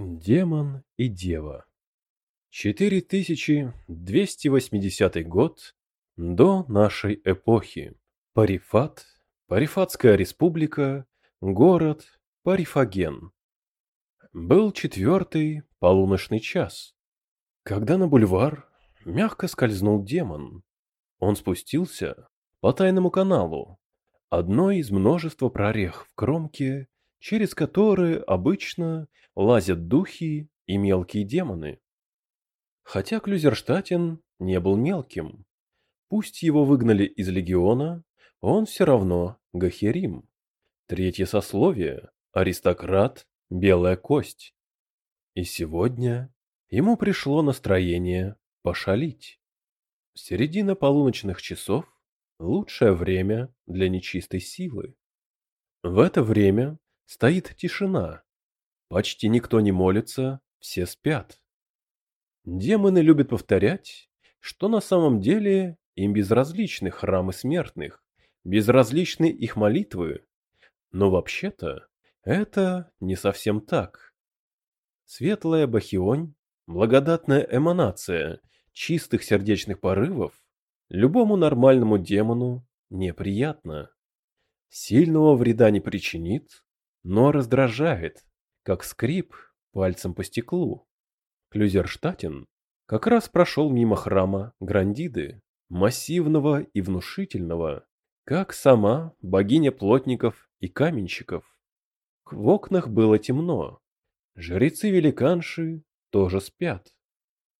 Демон и дева. 4280 год до нашей эпохи. Парифат, Парифатская республика, город Парифаген. Был четвертый полуночный час, когда на бульвар мягко скользнул демон. Он спустился по тайному каналу, одной из множества прорех в кромке через которые обычно лазят духи и мелкие демоны. Хотя Клюзерштатен не был мелким. Пусть его выгнали из легиона, он все равно Гахерим. Третье сословие, аристократ, белая кость. И сегодня ему пришло настроение пошалить. Середина полуночных часов – лучшее время для нечистой силы. В это время Стоит тишина. Почти никто не молится, все спят. Демоны любят повторять, что на самом деле им безразличны храмы смертных, безразличны их молитвы. Но вообще-то это не совсем так. Светлая бахионь, благодатная эманация чистых сердечных порывов, любому нормальному демону неприятно. Сильного вреда не причинит, но раздражает, как скрип пальцем по стеклу. Клюзерштатен как раз прошел мимо храма Грандиды, массивного и внушительного, как сама богиня плотников и каменщиков. В окнах было темно. Жрецы-великанши тоже спят.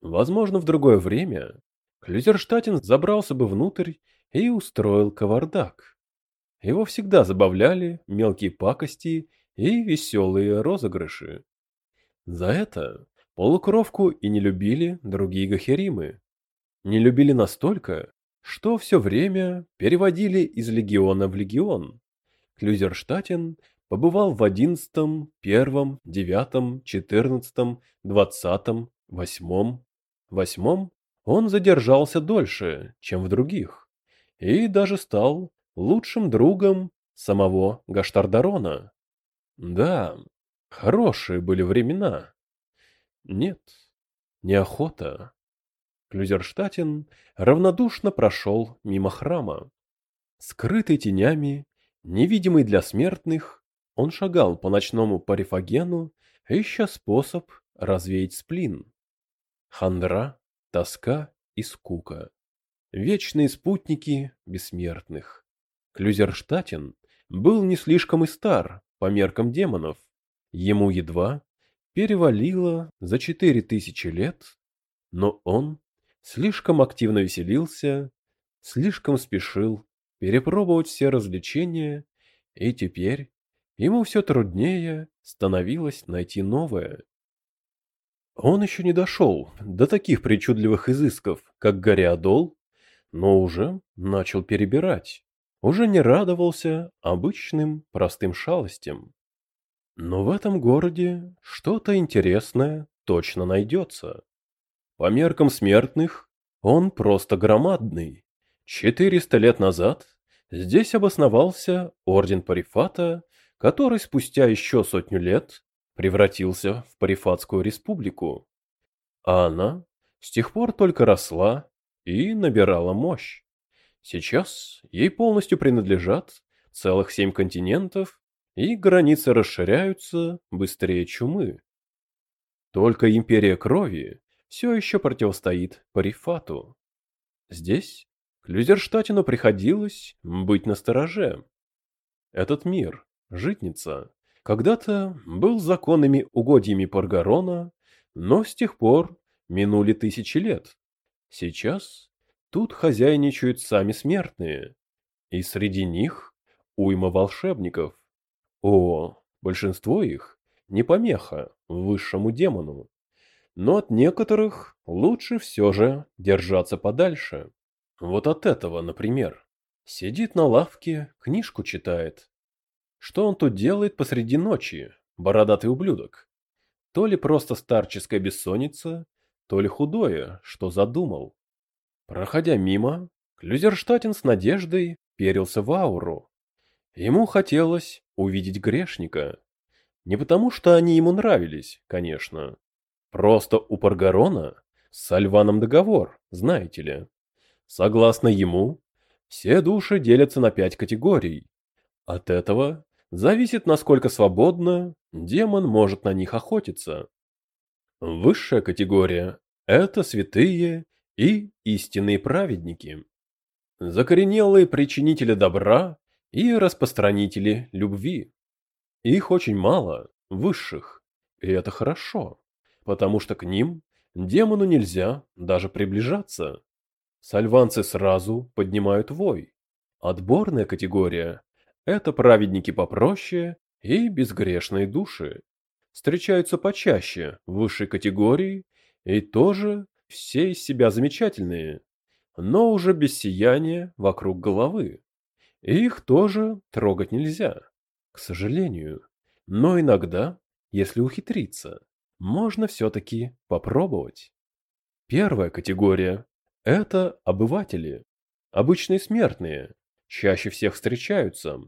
Возможно, в другое время Клюзерштатен забрался бы внутрь и устроил кавардак. Его всегда забавляли мелкие пакости и веселые розыгрыши. За это полукровку и не любили другие гахеримы. Не любили настолько, что все время переводили из легиона в легион. Клюзерштатен побывал в одиннадцатом, первом, девятом, четырнадцатом, двадцатом, восьмом. Восьмом он задержался дольше, чем в других, и даже стал лучшим другом самого Гаштардарона. Да, хорошие были времена. Нет, неохота. Клюзерштатен равнодушно прошел мимо храма. Скрытый тенями, невидимый для смертных, он шагал по ночному парифагену, ища способ развеять сплин. Хандра, тоска и скука. Вечные спутники бессмертных. Клюзерштатен был не слишком и стар, по меркам демонов, ему едва перевалило за четыре тысячи лет, но он слишком активно веселился, слишком спешил перепробовать все развлечения, и теперь ему все труднее становилось найти новое. Он еще не дошел до таких причудливых изысков, как Гориадол, но уже начал перебирать уже не радовался обычным простым шалостям. Но в этом городе что-то интересное точно найдется. По меркам смертных он просто громадный. Четыреста лет назад здесь обосновался орден Парифата, который спустя еще сотню лет превратился в Парифатскую республику. А она с тех пор только росла и набирала мощь. Сейчас ей полностью принадлежат целых семь континентов, и границы расширяются быстрее чумы. Только империя крови все еще противостоит Парифату. Здесь Клюзерштатину приходилось быть настороже. Этот мир, житница, когда-то был законными угодьями Паргарона, но с тех пор минули тысячи лет. Сейчас Тут хозяйничают сами смертные, и среди них уйма волшебников. О, большинство их не помеха высшему демону, но от некоторых лучше все же держаться подальше. Вот от этого, например. Сидит на лавке, книжку читает. Что он тут делает посреди ночи, бородатый ублюдок? То ли просто старческая бессонница, то ли худое, что задумал. Проходя мимо, Клюзерштатен с надеждой перился в ауру. Ему хотелось увидеть грешника. Не потому, что они ему нравились, конечно. Просто у Паргарона с Сальваном договор, знаете ли. Согласно ему, все души делятся на пять категорий. От этого зависит, насколько свободно демон может на них охотиться. Высшая категория – это святые и истинные праведники. Закоренелые причинители добра и распространители любви. Их очень мало, высших, и это хорошо, потому что к ним демону нельзя даже приближаться. Сальванцы сразу поднимают вой. Отборная категория – это праведники попроще и безгрешные души. Встречаются почаще в высшей категории и тоже все из себя замечательные, но уже без сияния вокруг головы. их тоже трогать нельзя, к сожалению. Но иногда, если ухитриться, можно все-таки попробовать. Первая категория – это обыватели, обычные смертные, чаще всех встречаются.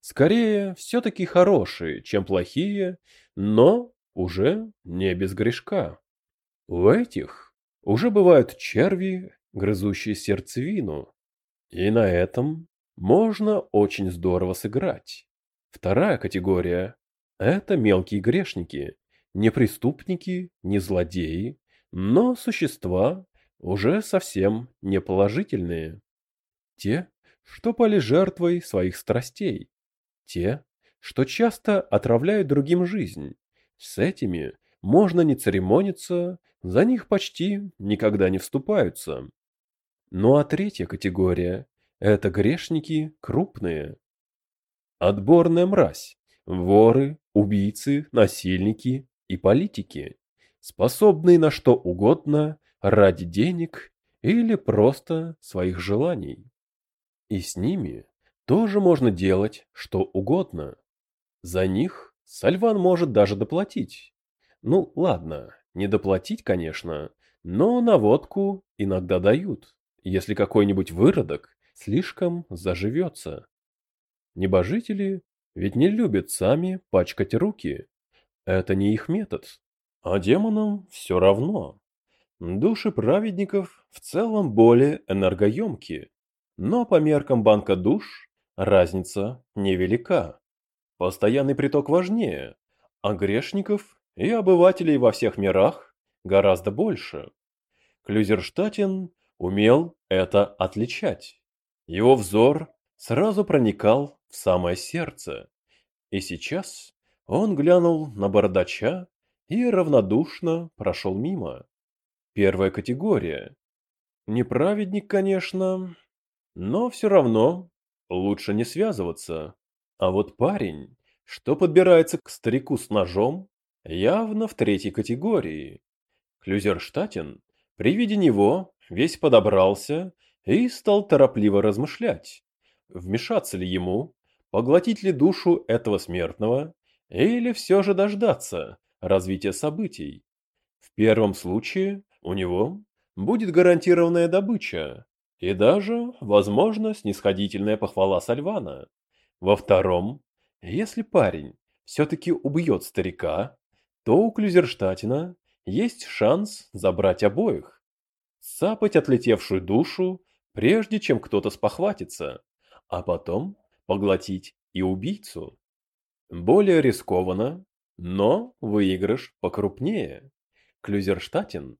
Скорее, все-таки хорошие, чем плохие, но уже не без грешка. У этих уже бывают черви, грызущие сердцевину, и на этом можно очень здорово сыграть. Вторая категория – это мелкие грешники, не преступники, не злодеи, но существа уже совсем не положительные. Те, что пали жертвой своих страстей. Те, что часто отравляют другим жизнь. С этими можно не церемониться, за них почти никогда не вступаются. Ну а третья категория – это грешники крупные. Отборная мразь, воры, убийцы, насильники и политики, способные на что угодно ради денег или просто своих желаний. И с ними тоже можно делать что угодно. За них Сальван может даже доплатить. Ну, ладно, не доплатить, конечно, но на водку иногда дают, если какой-нибудь выродок слишком заживется. Небожители ведь не любят сами пачкать руки. Это не их метод. А демонам все равно. Души праведников в целом более энергоемкие, но по меркам банка душ разница невелика. Постоянный приток важнее, а грешников и обывателей во всех мирах гораздо больше. Клюзерштатен умел это отличать. Его взор сразу проникал в самое сердце. И сейчас он глянул на бардача и равнодушно прошел мимо. Первая категория. Неправедник, конечно, но все равно лучше не связываться. А вот парень, что подбирается к старику с ножом, явно в третьей категории. Клюзерштатен при виде него весь подобрался и стал торопливо размышлять, вмешаться ли ему, поглотить ли душу этого смертного, или все же дождаться, развития событий. В первом случае у него будет гарантированная добыча и даже, возможно, снисходительная похвала Сальвана. Во втором, если парень все-таки убьет старика, то у Клюзерштатина есть шанс забрать обоих. Сапать отлетевшую душу, прежде чем кто-то спохватится, а потом поглотить и убийцу. Более рискованно, но выигрыш покрупнее. Клюзерштатен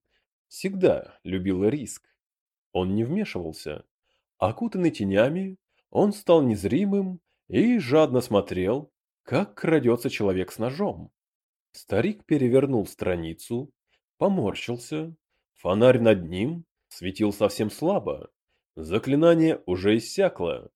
всегда любил риск. Он не вмешивался. Окутанный тенями, он стал незримым и жадно смотрел, как крадется человек с ножом. Старик перевернул страницу, поморщился. Фонарь над ним светил совсем слабо. Заклинание уже иссякло.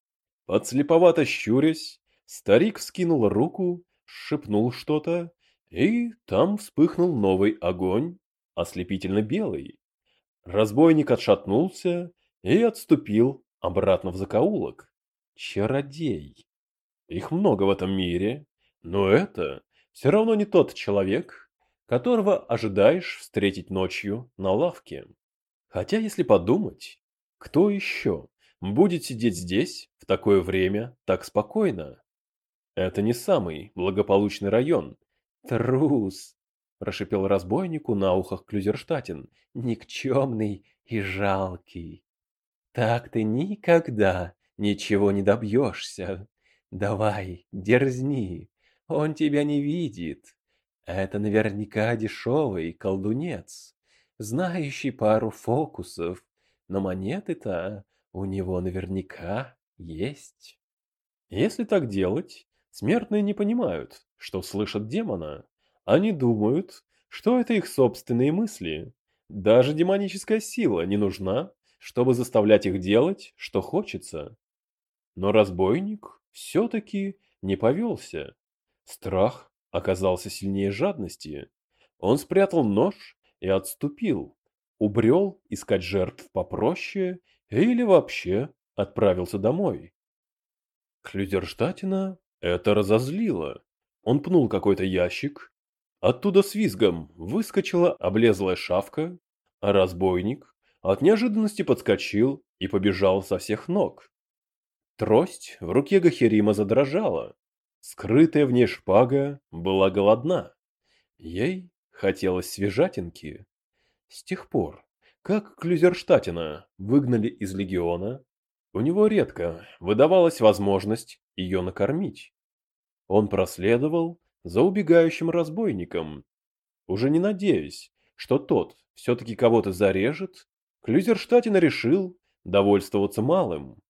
Подслеповато щурясь, старик вскинул руку шепнул что-то, и там вспыхнул новый огонь, ослепительно белый. Разбойник отшатнулся и отступил обратно в закоулок. Чародей. Их много в этом мире, но это все равно не тот человек, которого ожидаешь встретить ночью на лавке. Хотя, если подумать, кто еще будет сидеть здесь в такое время так спокойно? Это не самый благополучный район, Трус, прошипел разбойнику на ухах Клюзерштатен, никчемный и жалкий. Так ты никогда ничего не добьешься. Давай, дерзни, он тебя не видит. Это наверняка дешевый колдунец, знающий пару фокусов, но монеты-то у него наверняка есть. Если так делать, смертные не понимают, что слышат демона. Они думают, что это их собственные мысли. Даже демоническая сила не нужна, чтобы заставлять их делать, что хочется. Но разбойник все-таки не повелся. Страх оказался сильнее жадности. Он спрятал нож и отступил, убрел искать жертв попроще или вообще отправился домой. Клюзерштатина это разозлило. Он пнул какой-то ящик, оттуда с визгом выскочила облезлая шавка, а разбойник от неожиданности подскочил и побежал со всех ног. Трость в руке Гахерима задрожала. Скрытая в ней шпага была голодна. Ей хотелось свежатинки. С тех пор, как Клюзерштатина выгнали из легиона, у него редко выдавалась возможность ее накормить. Он проследовал за убегающим разбойником, уже не надеясь, что тот все-таки кого-то зарежет, Клюзерштатин решил довольствоваться малым.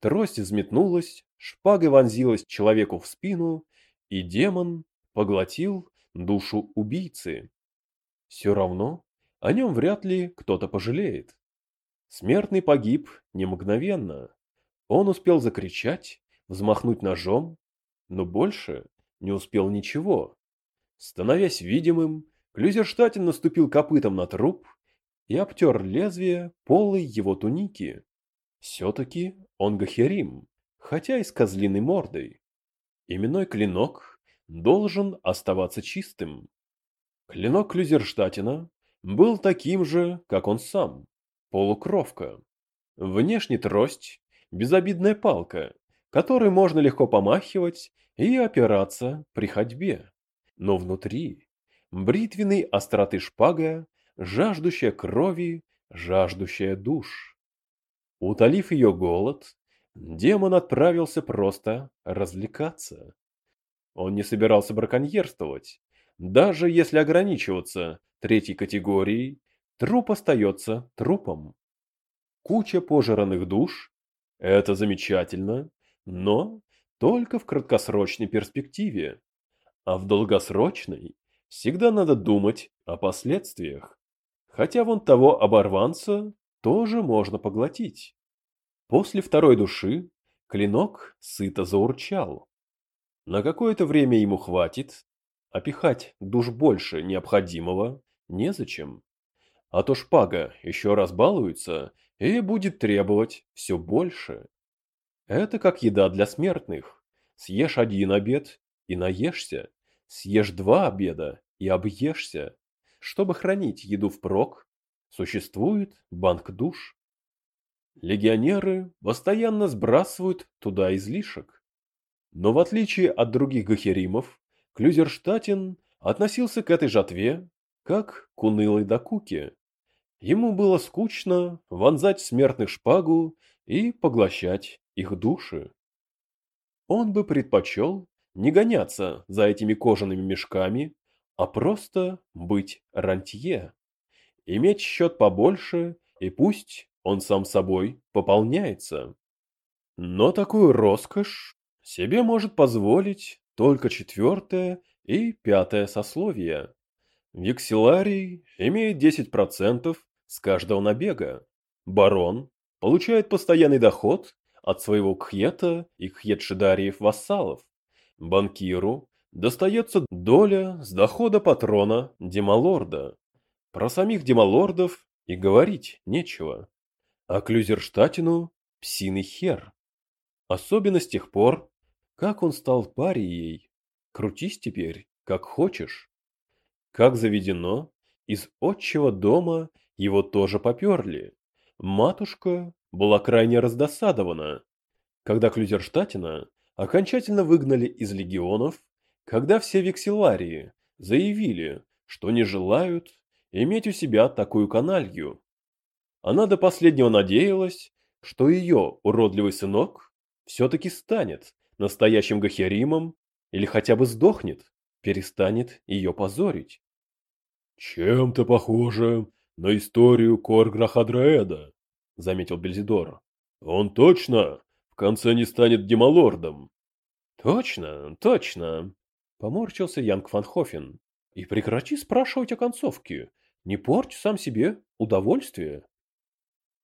Трость взметнулась, шпага вонзилась человеку в спину, и демон поглотил душу убийцы. Все равно о нем вряд ли кто-то пожалеет. Смертный погиб не мгновенно. Он успел закричать, взмахнуть ножом, но больше не успел ничего. Становясь видимым, Клюзерштатен наступил копытом на труп и обтер лезвие полой его туники. Все-таки он Гахерим, хотя и с козлиной мордой. Именной клинок должен оставаться чистым. Клинок Клюзерштатена был таким же, как он сам, полукровка. Внешне трость, безобидная палка, которой можно легко помахивать и опираться при ходьбе. Но внутри бритвенной остроты шпага, жаждущая крови, жаждущая душ. Утолив ее голод, демон отправился просто развлекаться. Он не собирался браконьерствовать. Даже если ограничиваться третьей категорией, труп остается трупом. Куча пожранных душ – это замечательно, но только в краткосрочной перспективе. А в долгосрочной всегда надо думать о последствиях. Хотя вон того оборванца тоже можно поглотить. После второй души клинок сыто заурчал. На какое-то время ему хватит, а пихать душ больше необходимого незачем. А то шпага еще раз балуется и будет требовать все больше. Это как еда для смертных. Съешь один обед и наешься. Съешь два обеда и объешься. Чтобы хранить еду впрок, существует банк душ. Легионеры постоянно сбрасывают туда излишек. Но в отличие от других гахеримов, Клюзерштатен относился к этой жатве как к унылой докуке. Ему было скучно вонзать смертных шпагу и поглощать их души. Он бы предпочел не гоняться за этими кожаными мешками, а просто быть рантье. Иметь счет побольше, и пусть он сам собой пополняется. Но такую роскошь себе может позволить только четвертое и пятое сословие. Векселарий имеет 10% с каждого набега. Барон получает постоянный доход от своего кхета и кхетшидариев вассалов. Банкиру достается доля с дохода патрона Демалорда. Про самих Демалордов и говорить нечего. А Клюзерштатину – псиный хер. Особенно с тех пор, как он стал парией. Крутись теперь, как хочешь. Как заведено, из отчего дома его тоже поперли. Матушка была крайне раздосадована, когда Клюзерштатина окончательно выгнали из легионов, когда все векселарии заявили, что не желают иметь у себя такую каналью. Она до последнего надеялась, что ее уродливый сынок все-таки станет настоящим Гахеримом или хотя бы сдохнет, перестанет ее позорить. «Чем-то похоже на историю Корграхадраэда», — заметил Бельзидор. «Он точно в конце не станет демалордом». «Точно, точно», — поморщился Янг Фанхофен. «И прекрати спрашивать о концовке. Не порть сам себе удовольствие».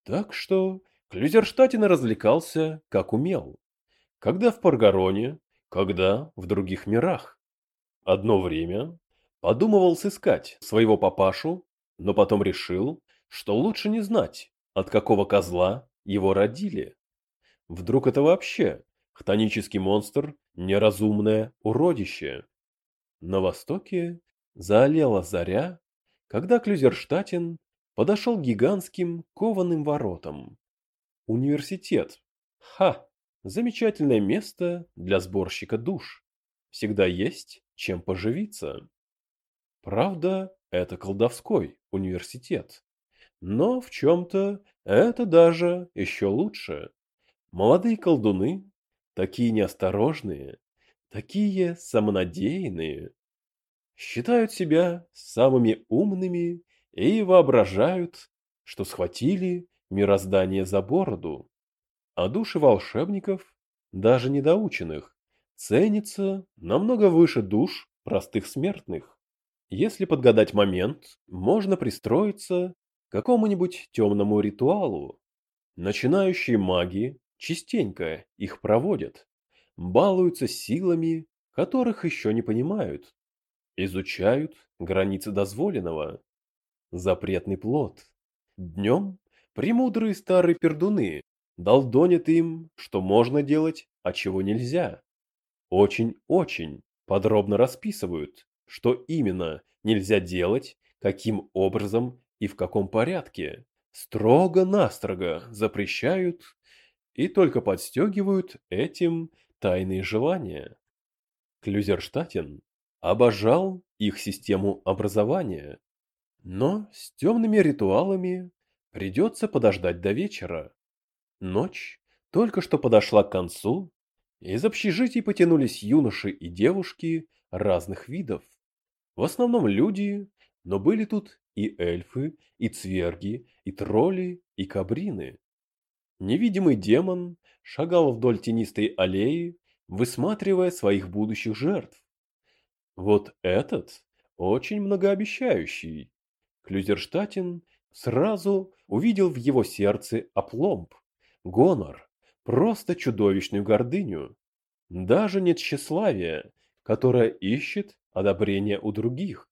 Так что Клюзерштатин развлекался, как умел. Когда в Паргароне, когда в других мирах. Одно время подумывал сыскать своего папашу, но потом решил, что лучше не знать, от какого козла его родили. Вдруг это вообще хтонический монстр, неразумное уродище. На востоке заолела заря, когда Клюзерштатен подошел к гигантским кованым воротам. Университет. Ха! Замечательное место для сборщика душ. Всегда есть чем поживиться. Правда, это колдовской университет. Но в чем-то это даже еще лучше. Молодые колдуны, такие неосторожные, такие самонадеянные, считают себя самыми умными и воображают, что схватили мироздание за бороду. А души волшебников, даже недоученных, ценятся намного выше душ простых смертных. Если подгадать момент, можно пристроиться к какому-нибудь темному ритуалу. Начинающие маги частенько их проводят, балуются силами, которых еще не понимают, изучают границы дозволенного. Запретный плод. Днем премудрые старые пердуны долдонят им, что можно делать, а чего нельзя. Очень-очень подробно расписывают, что именно нельзя делать, каким образом и в каком порядке. Строго-настрого запрещают и только подстегивают этим тайные желания. Клюзерштатен обожал их систему образования, но с темными ритуалами придется подождать до вечера. Ночь только что подошла к концу, из общежитий потянулись юноши и девушки разных видов. В основном люди, но были тут и эльфы, и цверги, и тролли, и кабрины. Невидимый демон шагал вдоль тенистой аллеи, высматривая своих будущих жертв. Вот этот очень многообещающий. Клюзерштатен сразу увидел в его сердце опломб, гонор, просто чудовищную гордыню. Даже не тщеславие, которое ищет одобрения у других,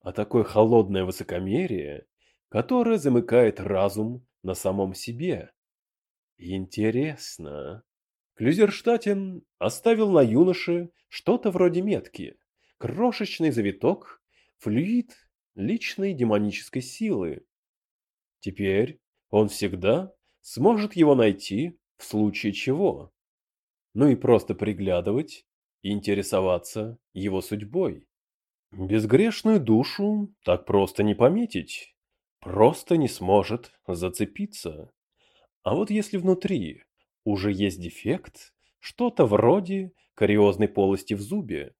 а такое холодное высокомерие, которое замыкает разум на самом себе. Интересно. Клюзерштатен оставил на юноше что-то вроде метки, крошечный завиток, флюид личной демонической силы. Теперь он всегда сможет его найти в случае чего. Ну и просто приглядывать и интересоваться его судьбой. Безгрешную душу так просто не пометить, просто не сможет зацепиться. А вот если внутри уже есть дефект, что-то вроде кариозной полости в зубе,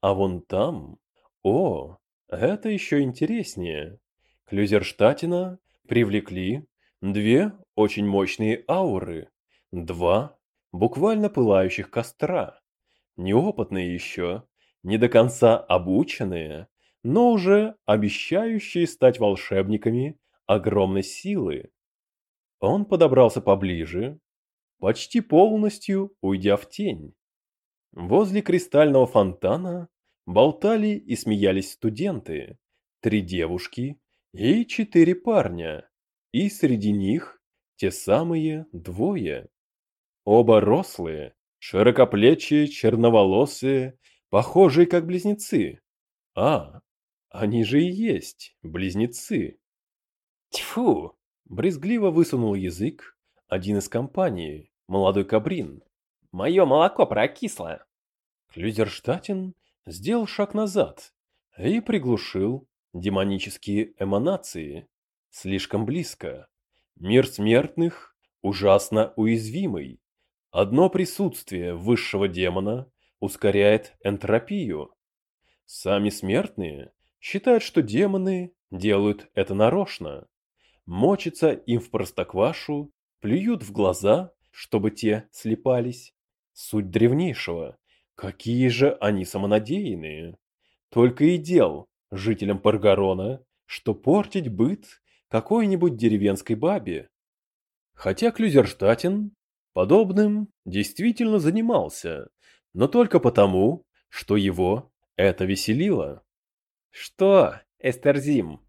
а вон там, о, это еще интереснее. Клюзерштатина привлекли две очень мощные ауры, два буквально пылающих костра. Неопытные еще, не до конца обученные, но уже обещающие стать волшебниками огромной силы. Он подобрался поближе, почти полностью уйдя в тень. Возле кристального фонтана болтали и смеялись студенты, три девушки и четыре парня, и среди них те самые двое. Оба рослые, широкоплечие, черноволосые, похожие как близнецы. А, они же и есть близнецы. Тьфу! Брезгливо высунул язык один из компании, молодой кабрин. Мое молоко прокисло. Клюзерштатен сделал шаг назад и приглушил демонические эманации. Слишком близко. Мир смертных ужасно уязвимый. Одно присутствие высшего демона ускоряет энтропию. Сами смертные считают, что демоны делают это нарочно. Мочатся им в простоквашу, плюют в глаза, чтобы те слепались. Суть древнейшего. Какие же они самонадеянные. Только и дел жителям Паргарона, что портить быт какой-нибудь деревенской бабе. Хотя Клюзерштатен подобным действительно занимался, но только потому, что его это веселило. «Что, Эстерзим,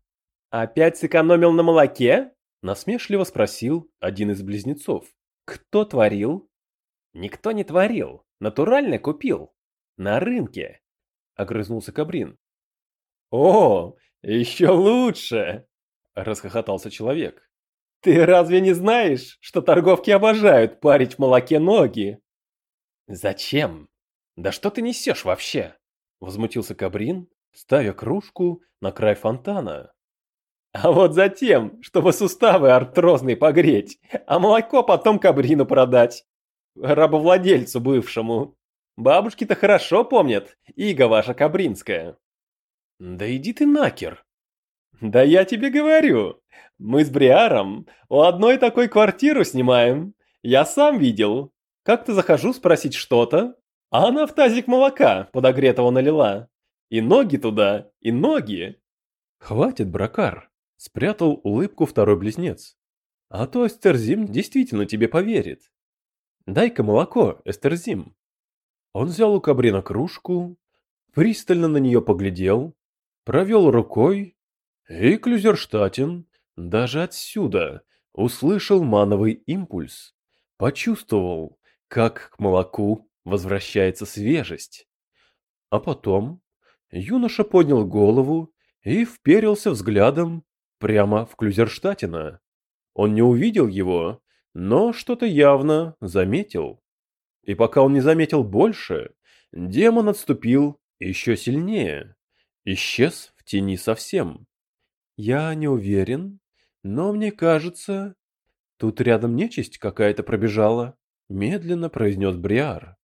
опять сэкономил на молоке?» Насмешливо спросил один из близнецов. «Кто творил?» «Никто не творил, натурально купил. На рынке», — огрызнулся Кабрин. «О, еще лучше!» — расхохотался человек. «Ты разве не знаешь, что торговки обожают парить в молоке ноги?» «Зачем? Да что ты несешь вообще?» — возмутился Кабрин, ставя кружку на край фонтана. «А вот затем, чтобы суставы артрозные погреть, а молоко потом Кабрину продать. Рабовладельцу бывшему. Бабушки-то хорошо помнят, иго ваша Кабринская». «Да иди ты накер!» «Да я тебе говорю, мы с Бриаром у одной такой квартиру снимаем. Я сам видел. Как-то захожу спросить что-то, а она в тазик молока подогретого налила. И ноги туда, и ноги. Хватит, бракар, спрятал улыбку второй близнец. А то Эстерзим действительно тебе поверит. Дай-ка молоко, Эстерзим. Он взял у Кабрина кружку, пристально на нее поглядел, провел рукой, и Клюзерштатен даже отсюда услышал мановый импульс, почувствовал, как к молоку возвращается свежесть. А потом юноша поднял голову и вперился взглядом прямо в Клюзерштатена. Он не увидел его, но что-то явно заметил. И пока он не заметил больше, демон отступил еще сильнее. Исчез в тени совсем. Я не уверен, но мне кажется... Тут рядом нечисть какая-то пробежала, медленно произнес Бриар.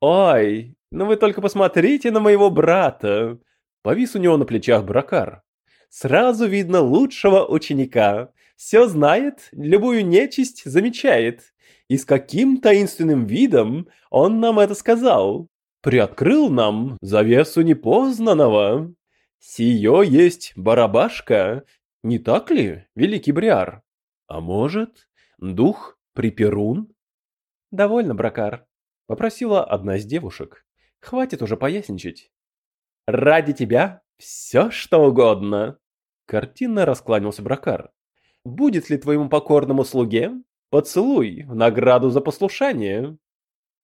«Ой, ну вы только посмотрите на моего брата!» Повис у него на плечах бракар. «Сразу видно лучшего ученика. Все знает, любую нечисть замечает. И с каким таинственным видом он нам это сказал. Приоткрыл нам завесу непознанного. Сие есть барабашка, не так ли, великий Бриар? А может, дух Приперун?» «Довольно, бракар», Попросила одна из девушек. Хватит уже поясничать. Ради тебя все что угодно. Картинно раскланялся Бракар. Будет ли твоему покорному слуге поцелуй в награду за послушание?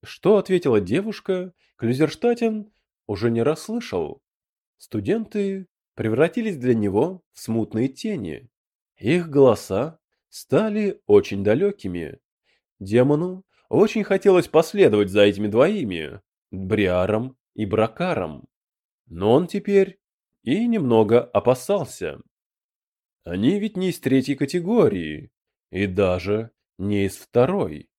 Что ответила девушка, Клюзерштатен уже не расслышал. Студенты превратились для него в смутные тени. Их голоса стали очень далекими. Демону очень хотелось последовать за этими двоими, Бриаром и Бракаром. Но он теперь и немного опасался. Они ведь не из третьей категории, и даже не из второй.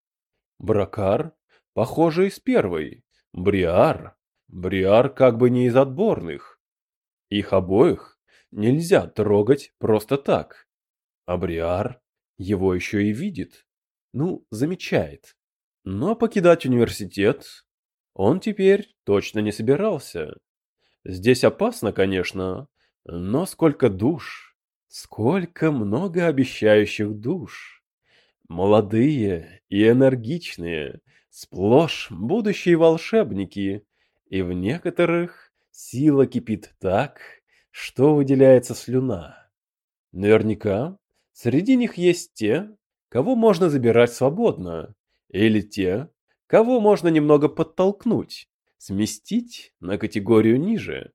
Бракар, похоже, из первой. Бриар, Бриар как бы не из отборных. Их обоих нельзя трогать просто так. А Бриар его еще и видит. Ну, замечает. Но покидать университет он теперь точно не собирался. Здесь опасно, конечно, но сколько душ, сколько многообещающих душ. Молодые и энергичные, сплошь будущие волшебники, и в некоторых сила кипит так, что выделяется слюна. Наверняка среди них есть те, кого можно забирать свободно, или те, кого можно немного подтолкнуть, сместить на категорию ниже.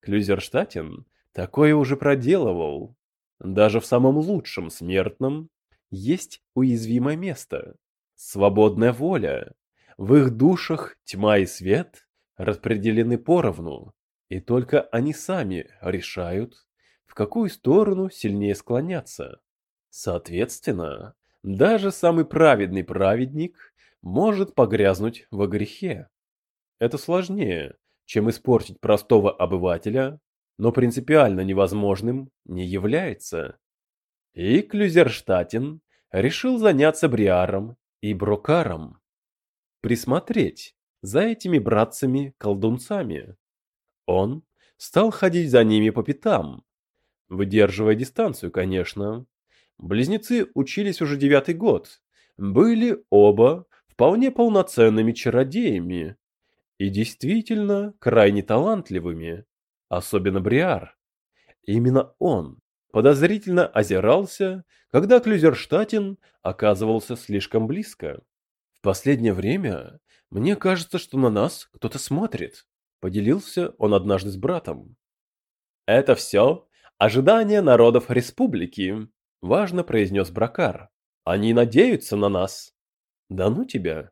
Клюзерштатен такое уже проделывал. Даже в самом лучшем смертном есть уязвимое место. Свободная воля. В их душах тьма и свет распределены поровну. И только они сами решают, в какую сторону сильнее склоняться. Соответственно, даже самый праведный праведник может погрязнуть во грехе. Это сложнее, чем испортить простого обывателя, но принципиально невозможным не является. И Клюзерштатен решил заняться Бриаром и Брокаром. Присмотреть за этими братцами-колдунцами. Он стал ходить за ними по пятам, выдерживая дистанцию, конечно. Близнецы учились уже девятый год, были оба вполне полноценными чародеями и действительно крайне талантливыми, особенно Бриар. Именно он подозрительно озирался, когда Клюзерштатен оказывался слишком близко. В последнее время мне кажется, что на нас кто-то смотрит, поделился он однажды с братом. Это все ожидание народов республики, важно произнес Бракар. Они надеются на нас. Да ну тебя,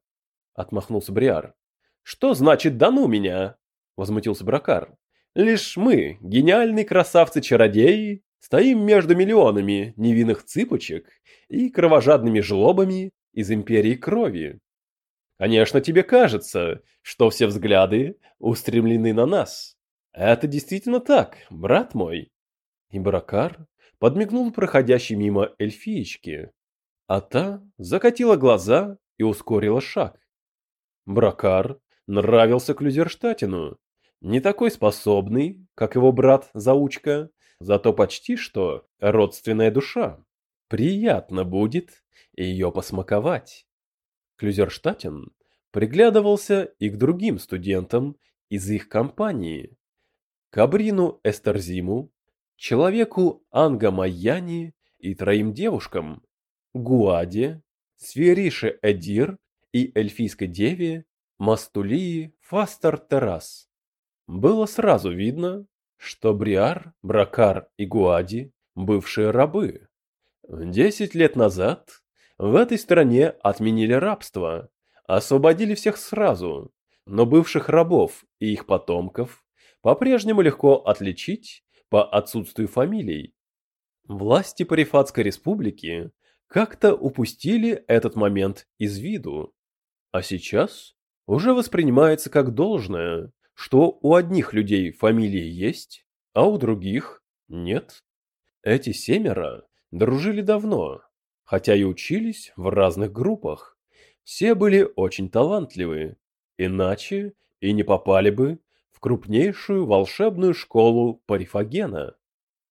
отмахнулся Бриар. Что значит «да ну меня»? возмутился Бракар. Лишь мы, гениальные красавцы-чародеи, стоим между миллионами невинных цыпочек и кровожадными жлобами из империи крови. Конечно, тебе кажется, что все взгляды устремлены на нас. Это действительно так, брат мой. И Бракар подмигнул проходящей мимо эльфиечке, а та закатила глаза и ускорила шаг. Бракар нравился Клюзерштатину, не такой способный, как его брат-заучка, зато почти что родственная душа. Приятно будет ее посмаковать. Клюзерштатен приглядывался и к другим студентам из их компании. Кабрину Эстерзиму, человеку Анга Майяни и троим девушкам, Гуаде, Сверише Эдир и эльфийской деве Мастулии Фастер Террас. Было сразу видно, что Бриар, Бракар и Гуади – бывшие рабы. Десять лет назад в этой стране отменили рабство, освободили всех сразу, но бывших рабов и их потомков по-прежнему легко отличить по отсутствию фамилий. Власти Парифатской республики как-то упустили этот момент из виду, а сейчас уже воспринимается как должное, что у одних людей фамилии есть, а у других нет. Эти семеро дружили давно, хотя и учились в разных группах. Все были очень талантливы, иначе и не попали бы в крупнейшую волшебную школу Парифагена.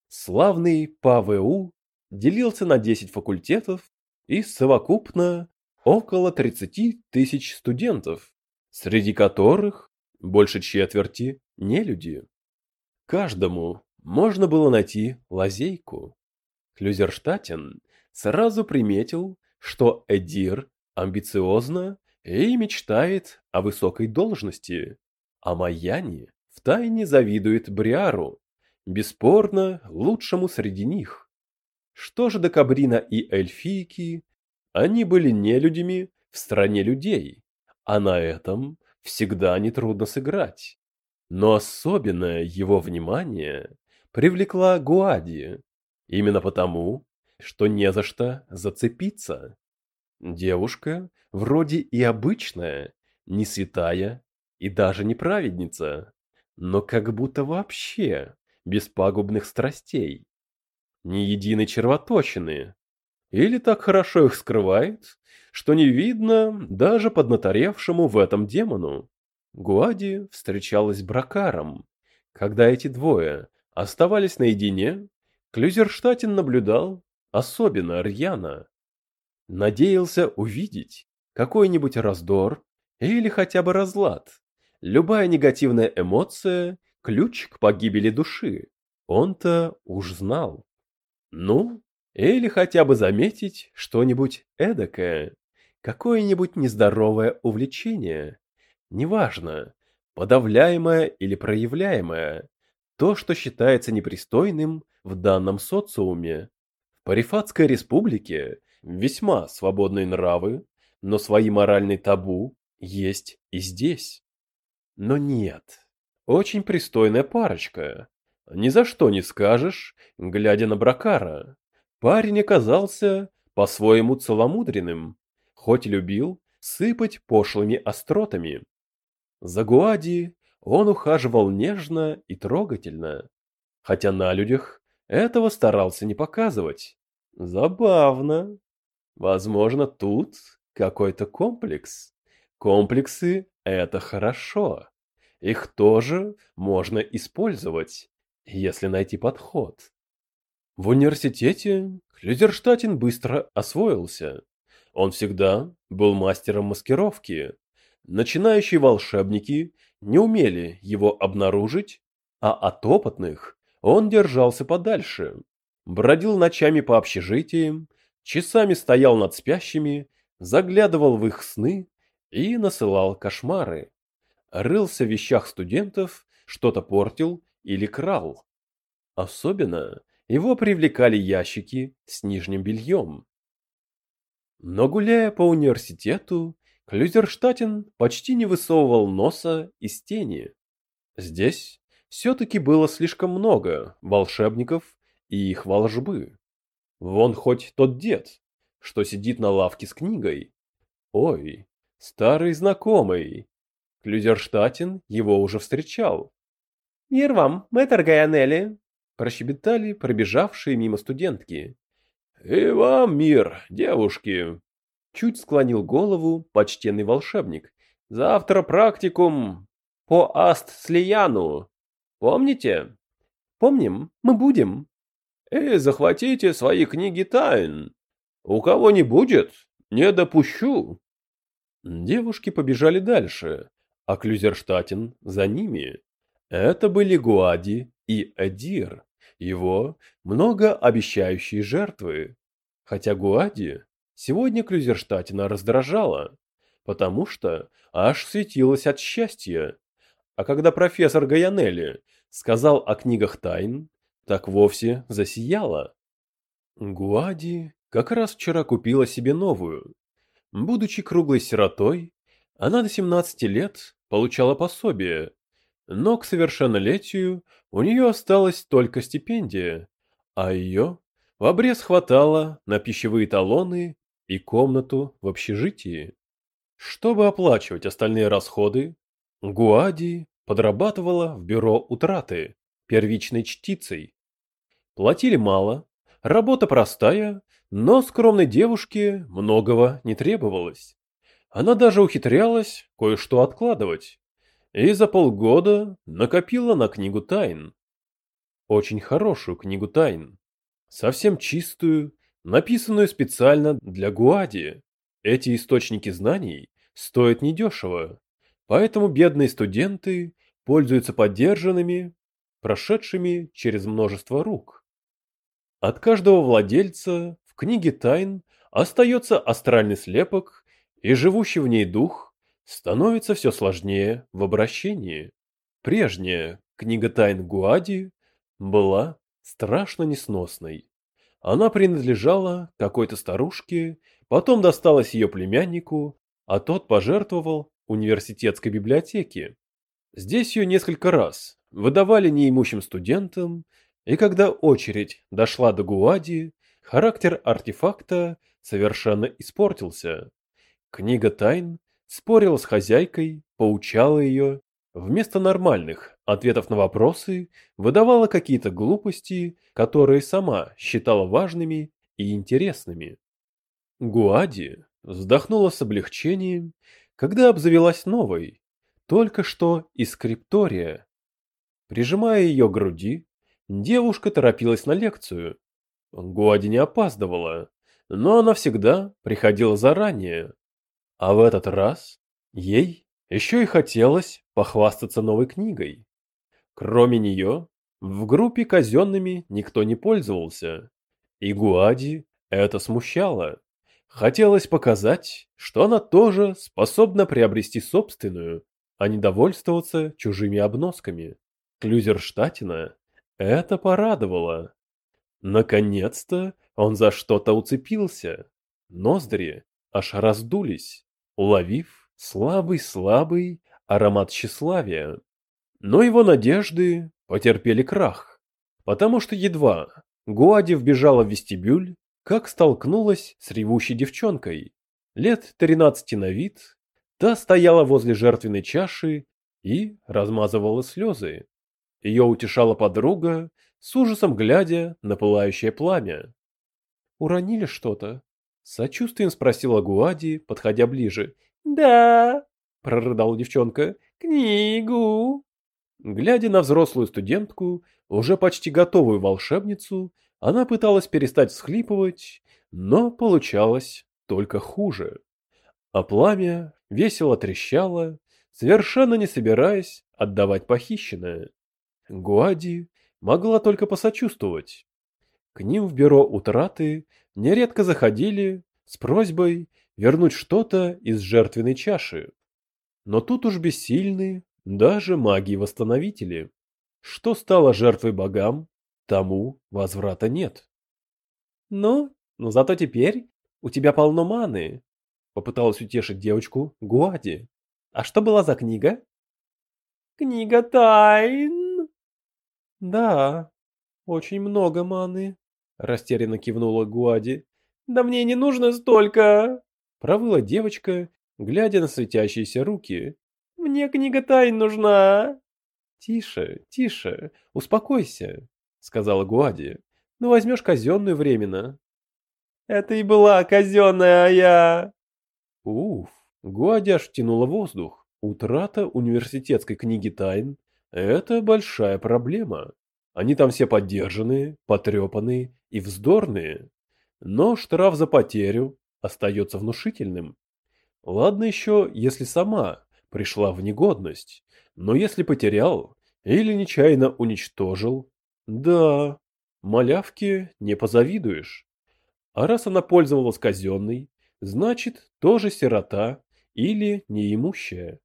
Славный ПАВУ делился на 10 факультетов и совокупно около 30 тысяч студентов, среди которых больше четверти не люди. Каждому можно было найти лазейку. Клюзерштатен сразу приметил, что Эдир амбициозно и мечтает о высокой должности, а Майяни втайне завидует Бриару, бесспорно лучшему среди них. Что же до Кабрина и Эльфийки, они были нелюдями в стране людей, а на этом всегда нетрудно сыграть. Но особенное его внимание привлекла Гуади, именно потому, что не за что зацепиться. Девушка вроде и обычная, не святая и даже не праведница, но как будто вообще без пагубных страстей. Ни единой червоточины. Или так хорошо их скрывает, что не видно даже поднаторевшему в этом демону. Гуади встречалась Бракаром. Когда эти двое оставались наедине, Клюзерштатен наблюдал, особенно рьяно. Надеялся увидеть какой-нибудь раздор или хотя бы разлад. Любая негативная эмоция – ключ к погибели души. Он-то уж знал. Ну, или хотя бы заметить что-нибудь эдакое, какое-нибудь нездоровое увлечение. Неважно, подавляемое или проявляемое, то, что считается непристойным в данном социуме. В Парифатской республике весьма свободные нравы, но свои моральные табу есть и здесь. Но нет, Очень пристойная парочка. Ни за что не скажешь, глядя на Бракара. Парень оказался по-своему целомудренным, хоть любил сыпать пошлыми остротами. За Гуади он ухаживал нежно и трогательно, хотя на людях этого старался не показывать. Забавно. Возможно, тут какой-то комплекс. Комплексы – это хорошо. Их тоже можно использовать, если найти подход. В университете Клюзерштатин быстро освоился. Он всегда был мастером маскировки. Начинающие волшебники не умели его обнаружить, а от опытных он держался подальше. Бродил ночами по общежитиям, часами стоял над спящими, заглядывал в их сны и насылал кошмары. Рылся в вещах студентов, что-то портил или крал. Особенно его привлекали ящики с нижним бельем. Но гуляя по университету, Клюзерштатен почти не высовывал носа из тени. Здесь все-таки было слишком много волшебников и их волжбы. Вон хоть тот дед, что сидит на лавке с книгой. Ой, старый знакомый. Клюзерштатен его уже встречал. «Мир вам, мэтр Гайанелли!» Прощебетали пробежавшие мимо студентки. «И вам мир, девушки!» Чуть склонил голову почтенный волшебник. «Завтра практикум по Аст-Слияну. Помните?» «Помним, мы будем». «И захватите свои книги тайн. У кого не будет, не допущу». Девушки побежали дальше, а Клюзерштатен за ними. Это были Гуади и Эдир, его многообещающие жертвы. Хотя Гуади сегодня Клюзерштатена раздражала, потому что аж светилась от счастья. А когда профессор Гаянелли сказал о книгах тайн, так вовсе засияла. Гуади как раз вчера купила себе новую. Будучи круглой сиротой, она до 17 лет получала пособие, но к совершеннолетию у нее осталась только стипендия, а ее в обрез хватало на пищевые талоны и комнату в общежитии. Чтобы оплачивать остальные расходы, Гуади подрабатывала в бюро утраты, первичной чтицей. Платили мало, работа простая, но скромной девушке многого не требовалось. Она даже ухитрялась кое-что откладывать и за полгода накопила на книгу тайн. Очень хорошую книгу тайн. Совсем чистую, написанную специально для Гуади. Эти источники знаний стоят недешево, поэтому бедные студенты пользуются поддержанными, прошедшими через множество рук. От каждого владельца в книге тайн остается астральный слепок, и живущий в ней дух становится все сложнее в обращении. Прежняя книга тайн Гуади была страшно несносной. Она принадлежала какой-то старушке, потом досталась ее племяннику, а тот пожертвовал университетской библиотеке. Здесь ее несколько раз выдавали неимущим студентам, и когда очередь дошла до Гуади, характер артефакта совершенно испортился. Книга тайн спорила с хозяйкой, поучала ее, вместо нормальных ответов на вопросы выдавала какие-то глупости, которые сама считала важными и интересными. Гуади вздохнула с облегчением, когда обзавелась новой, только что из скриптория. Прижимая ее к груди, девушка торопилась на лекцию. Гуади не опаздывала, но она всегда приходила заранее, а в этот раз ей еще и хотелось похвастаться новой книгой. Кроме нее, в группе казенными никто не пользовался. И Гуади это смущало. Хотелось показать, что она тоже способна приобрести собственную, а не довольствоваться чужими обносками. Клюзерштатина это порадовало. Наконец-то он за что-то уцепился. Ноздри аж раздулись уловив слабый-слабый аромат тщеславия. Но его надежды потерпели крах, потому что едва Гуади вбежала в вестибюль, как столкнулась с ревущей девчонкой, лет тринадцати на вид, та стояла возле жертвенной чаши и размазывала слезы. Ее утешала подруга, с ужасом глядя на пылающее пламя. «Уронили что-то?» — сочувствием спросила Гуади, подходя ближе. «Да», — прорыдала девчонка, — «книгу». Глядя на взрослую студентку, уже почти готовую волшебницу, она пыталась перестать всхлипывать, но получалось только хуже. А пламя весело трещало, совершенно не собираясь отдавать похищенное. Гуади могла только посочувствовать. К ним в бюро утраты нередко заходили с просьбой вернуть что-то из жертвенной чаши. Но тут уж бессильны даже маги-восстановители. Что стало жертвой богам, тому возврата нет. Ну, но зато теперь у тебя полно маны, попыталась утешить девочку Гуади. А что была за книга? Книга тайн. Да, очень много маны, растерянно кивнула Гуади. Да мне не нужно столько, провыла девочка, глядя на светящиеся руки. Мне книга тайн нужна. Тише, тише, успокойся, сказала Гуади. Ну возьмешь казенную временно. Это и была казенная, а я... Уф, Гуади аж втянула воздух. Утрата университетской книги тайн – это большая проблема. Они там все поддержанные, потрепанные и вздорные. Но штраф за потерю остается внушительным. Ладно еще, если сама пришла в негодность, но если потерял или нечаянно уничтожил, да, малявке не позавидуешь. А раз она пользовалась казенной, значит, тоже сирота или неимущая.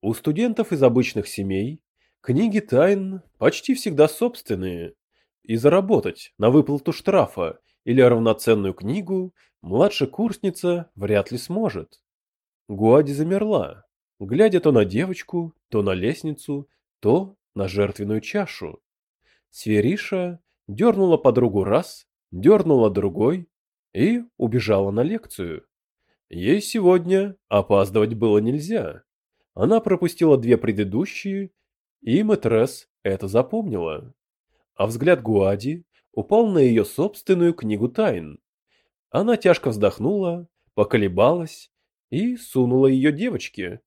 У студентов из обычных семей книги тайн почти всегда собственные, и заработать на выплату штрафа или равноценную книгу младшекурсница вряд ли сможет. Гуади замерла, глядя то на девочку, то на лестницу, то на жертвенную чашу. Свериша дернула подругу раз, дернула другой и убежала на лекцию. Ей сегодня опаздывать было нельзя. Она пропустила две предыдущие, и Мэтресс это запомнила. А взгляд Гуади упал на ее собственную книгу тайн. Она тяжко вздохнула, поколебалась и сунула ее девочке.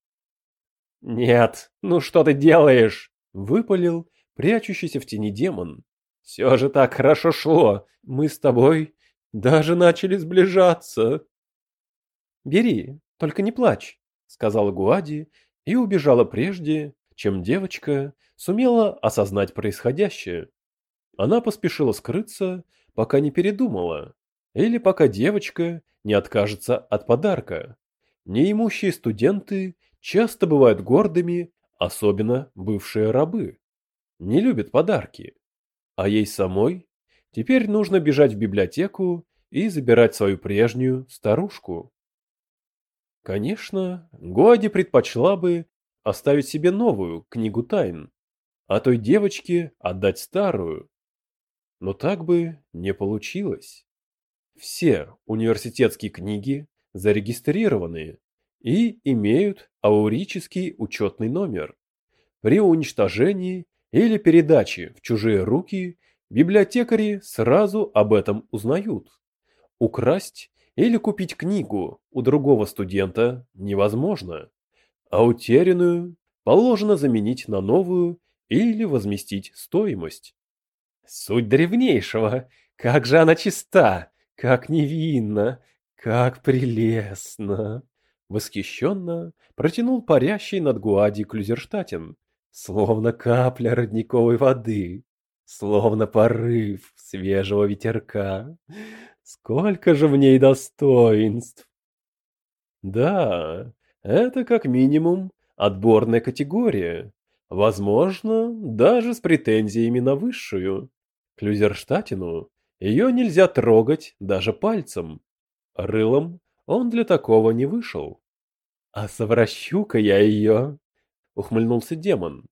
«Нет, ну что ты делаешь?» — выпалил прячущийся в тени демон. «Все же так хорошо шло, мы с тобой даже начали сближаться». «Бери, только не плачь», — сказала Гуади и убежала прежде, чем девочка сумела осознать происходящее. Она поспешила скрыться, пока не передумала, или пока девочка не откажется от подарка. Неимущие студенты часто бывают гордыми, особенно бывшие рабы. Не любят подарки. А ей самой теперь нужно бежать в библиотеку и забирать свою прежнюю старушку. Конечно, Годи предпочла бы оставить себе новую книгу тайн, а той девочке отдать старую. Но так бы не получилось. Все университетские книги зарегистрированы и имеют аурический учетный номер. При уничтожении или передаче в чужие руки библиотекари сразу об этом узнают. Украсть или купить книгу у другого студента невозможно, а утерянную положено заменить на новую или возместить стоимость. Суть древнейшего, как же она чиста, как невинна, как прелестно. Восхищенно протянул парящий над Гуади Клюзерштатен, словно капля родниковой воды, словно порыв свежего ветерка. Сколько же в ней достоинств! Да, это как минимум отборная категория, возможно, даже с претензиями на высшую. Клюзерштатину ее нельзя трогать даже пальцем. Рылом он для такого не вышел. А совращу-ка я ее, ухмыльнулся демон.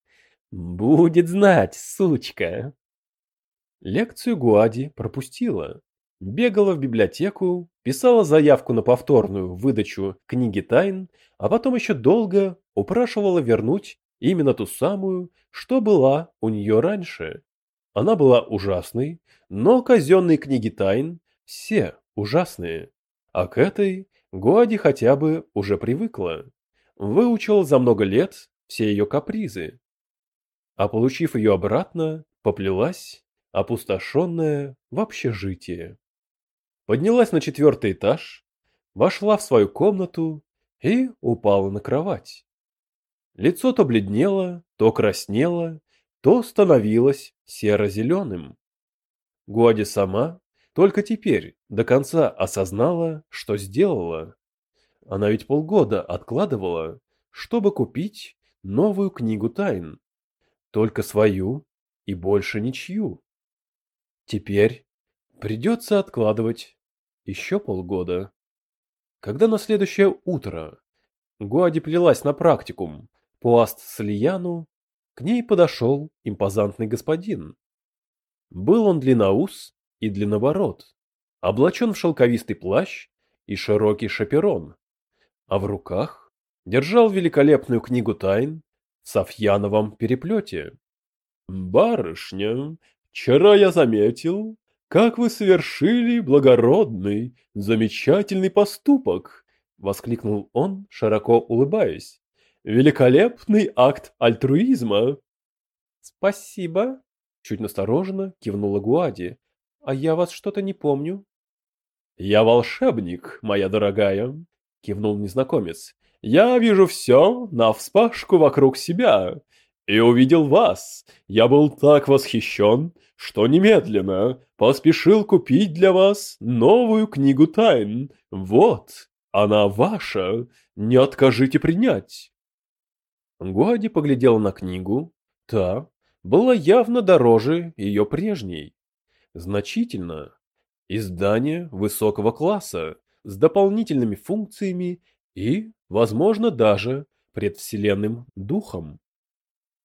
Будет знать, сучка. Лекцию Гуади пропустила. Бегала в библиотеку, писала заявку на повторную выдачу книги тайн, а потом еще долго упрашивала вернуть именно ту самую, что была у нее раньше. Она была ужасной, но казенные книги тайн все ужасные. А к этой Гуади хотя бы уже привыкла. Выучила за много лет все ее капризы. А получив ее обратно, поплелась, опустошенная в общежитие. Поднялась на четвертый этаж, вошла в свою комнату и упала на кровать. Лицо то бледнело, то краснело, то становилось серо-зеленым. Гуади сама только теперь до конца осознала, что сделала. Она ведь полгода откладывала, чтобы купить новую книгу тайн. Только свою и больше ничью. Теперь придется откладывать еще полгода. Когда на следующее утро Гуади плелась на практикум по Аст-Слияну, к ней подошел импозантный господин. Был он длинноус и длинноворот, облачен в шелковистый плащ и широкий шаперон, а в руках держал великолепную книгу тайн в софьяновом переплете. «Барышня, вчера я заметил, как вы совершили благородный, замечательный поступок!» — воскликнул он, широко улыбаясь. «Великолепный акт альтруизма!» «Спасибо!» — чуть настороженно кивнула Гуади. «А я вас что-то не помню». «Я волшебник, моя дорогая!» — кивнул незнакомец. «Я вижу все навспашку вокруг себя и увидел вас. Я был так восхищен, что немедленно поспешил купить для вас новую книгу тайн. Вот, она ваша, не откажите принять. Гуади поглядела на книгу. Та была явно дороже ее прежней. Значительно. Издание высокого класса, с дополнительными функциями и, возможно, даже предвселенным духом.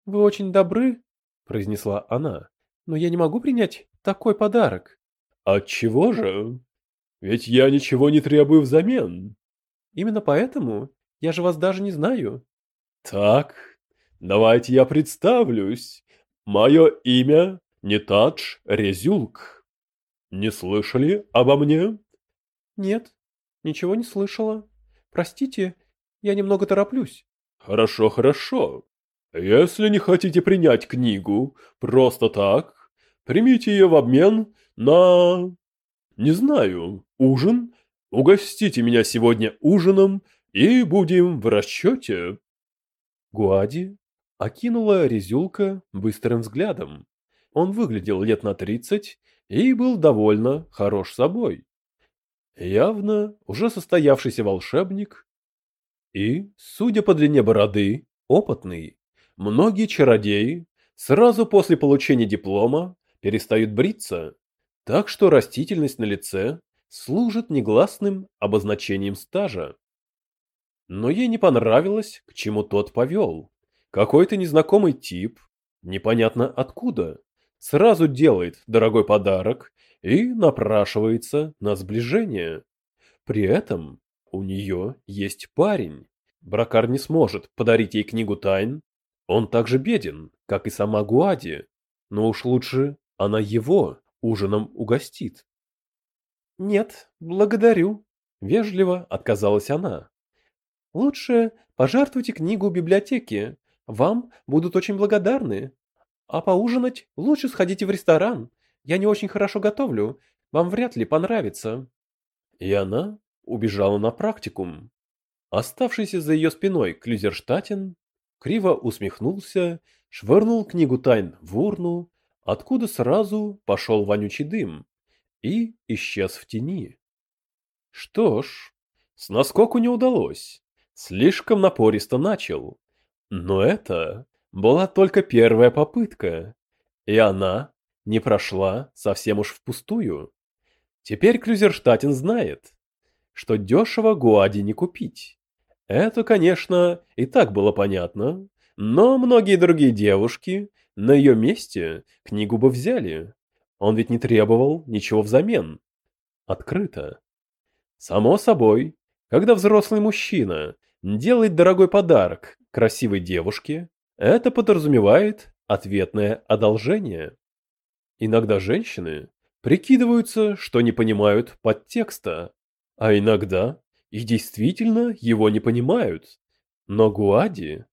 «Вы очень добры», — произнесла она, — «но я не могу принять такой подарок». «Отчего же? Ведь я ничего не требую взамен». «Именно поэтому я же вас даже не знаю». «Так, давайте я представлюсь. Мое имя Нетадж Резюлк. Не слышали обо мне?» «Нет, ничего не слышала. Простите, я немного тороплюсь». «Хорошо, хорошо. Если не хотите принять книгу просто так, примите ее в обмен на... не знаю, ужин. Угостите меня сегодня ужином и будем в расчете. Гуади окинула Резюлка быстрым взглядом. Он выглядел лет на тридцать и был довольно хорош собой. Явно уже состоявшийся волшебник и, судя по длине бороды, опытный. Многие чародеи сразу после получения диплома перестают бриться, так что растительность на лице служит негласным обозначением стажа. Но ей не понравилось, к чему тот повел. Какой-то незнакомый тип, непонятно откуда, сразу делает дорогой подарок и напрашивается на сближение. При этом у нее есть парень. Бракар не сможет подарить ей книгу тайн он так же беден, как и сама Гуади, но уж лучше она его ужином угостит. «Нет, благодарю», — вежливо отказалась она. «Лучше пожертвуйте книгу библиотеке, вам будут очень благодарны. А поужинать лучше сходите в ресторан, я не очень хорошо готовлю, вам вряд ли понравится». И она убежала на практикум. Оставшийся за ее спиной Клюзерштатен криво усмехнулся, швырнул книгу тайн в урну, откуда сразу пошел вонючий дым и исчез в тени. Что ж, с наскоку не удалось, слишком напористо начал. Но это была только первая попытка, и она не прошла совсем уж впустую. Теперь Клюзерштатен знает, что дешево Гуади не купить. Это, конечно, и так было понятно, Но многие другие девушки на ее месте книгу бы взяли. Он ведь не требовал ничего взамен. Открыто. Само собой, когда взрослый мужчина делает дорогой подарок красивой девушке, это подразумевает ответное одолжение. Иногда женщины прикидываются, что не понимают подтекста, а иногда и действительно его не понимают. Но Гуади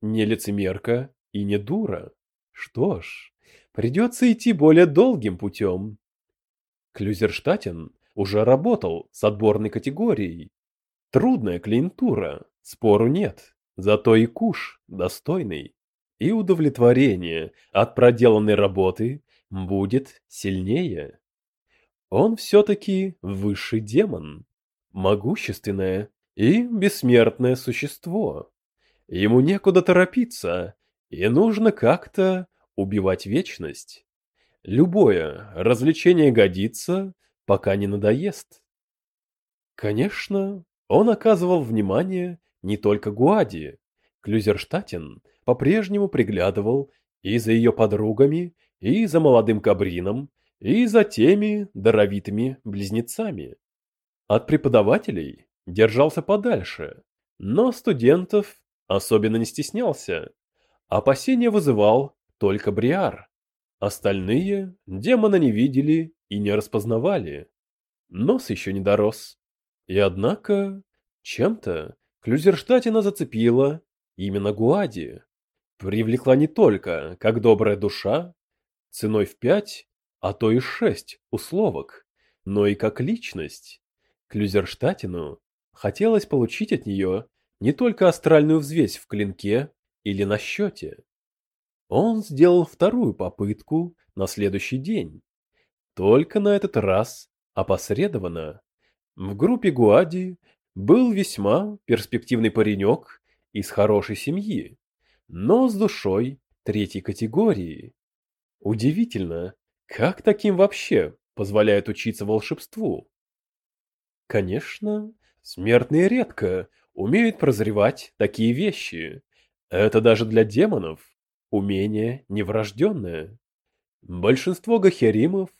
не лицемерка и не дура. Что ж, придется идти более долгим путем. Клюзерштатен уже работал с отборной категорией. Трудная клиентура, спору нет, зато и куш достойный. И удовлетворение от проделанной работы будет сильнее. Он все-таки высший демон, могущественное и бессмертное существо. Ему некуда торопиться, и нужно как-то убивать вечность. Любое развлечение годится, пока не надоест. Конечно, он оказывал внимание не только Гуади. Клюзерштатен по-прежнему приглядывал и за ее подругами, и за молодым кабрином, и за теми даровитыми близнецами. От преподавателей держался подальше, но студентов особенно не стеснялся. Опасения вызывал только Бриар. Остальные демона не видели и не распознавали. Нос еще не дорос. И однако, чем-то Клюзерштатина зацепила именно Гуади. Привлекла не только, как добрая душа, ценой в пять, а то и шесть условок, но и как личность. Клюзерштатину хотелось получить от нее не только астральную взвесь в клинке или на счете. Он сделал вторую попытку на следующий день. Только на этот раз опосредованно. В группе Гуади был весьма перспективный паренек из хорошей семьи, но с душой третьей категории. Удивительно, как таким вообще позволяют учиться волшебству? Конечно, смертные редко умеют прозревать такие вещи. Это даже для демонов умение неврожденное. Большинство гахеримов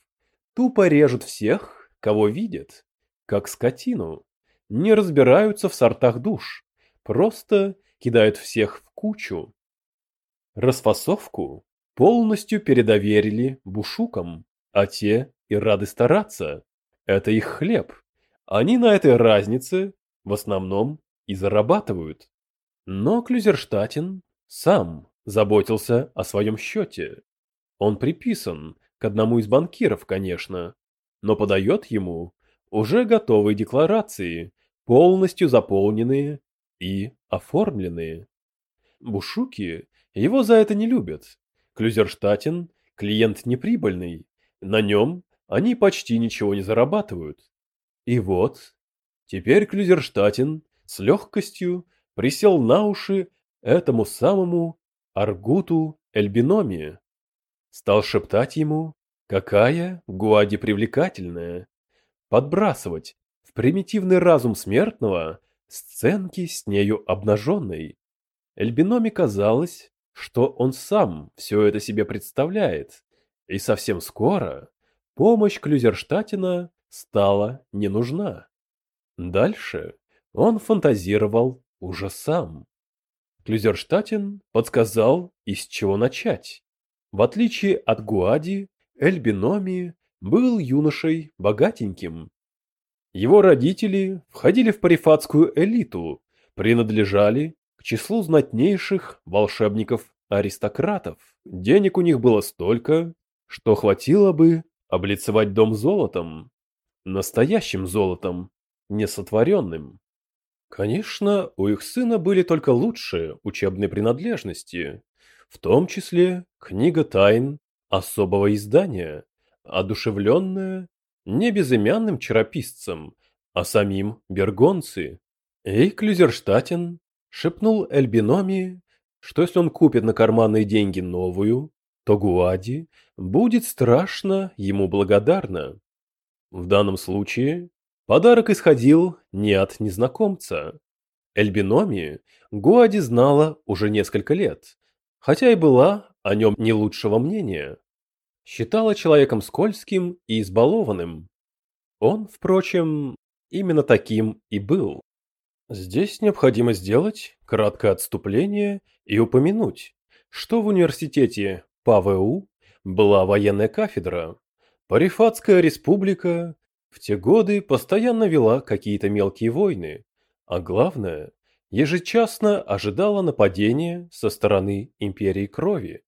тупо режут всех, кого видят, как скотину, не разбираются в сортах душ, просто кидают всех в кучу. Расфасовку полностью передоверили бушукам, а те и рады стараться. Это их хлеб. Они на этой разнице в основном и зарабатывают. Но Клюзерштатен сам заботился о своем счете. Он приписан к одному из банкиров, конечно, но подает ему уже готовые декларации, полностью заполненные и оформленные. Бушуки его за это не любят. Клюзерштатен – клиент неприбыльный, на нем они почти ничего не зарабатывают. И вот, теперь Клюзерштатен с легкостью присел на уши этому самому Аргуту Эльбиноми. Стал шептать ему, какая Гуади привлекательная. Подбрасывать в примитивный разум смертного сценки с нею обнаженной. Эльбиноми казалось, что он сам все это себе представляет, и совсем скоро помощь Клюзерштатина стала не нужна. Дальше он фантазировал уже сам. Клюзерштатен подсказал, из чего начать. В отличие от Гуади, Эльбиноми был юношей богатеньким. Его родители входили в парифатскую элиту, принадлежали к числу знатнейших волшебников-аристократов. Денег у них было столько, что хватило бы облицевать дом золотом. Настоящим золотом, не сотворенным. Конечно, у их сына были только лучшие учебные принадлежности, в том числе книга тайн особого издания, одушевленная не безымянным чарописцем, а самим Бергонцы. И Клюзерштатен шепнул Эльбиноми, что если он купит на карманные деньги новую, то Гуади будет страшно ему благодарна. В данном случае подарок исходил не от незнакомца. Эльбиномии Гуади знала уже несколько лет, хотя и была о нем не лучшего мнения. Считала человеком скользким и избалованным. Он, впрочем, именно таким и был. Здесь необходимо сделать краткое отступление и упомянуть, что в университете ПАВУ была военная кафедра. Парифатская республика в те годы постоянно вела какие-то мелкие войны, а главное, ежечасно ожидала нападения со стороны империи крови.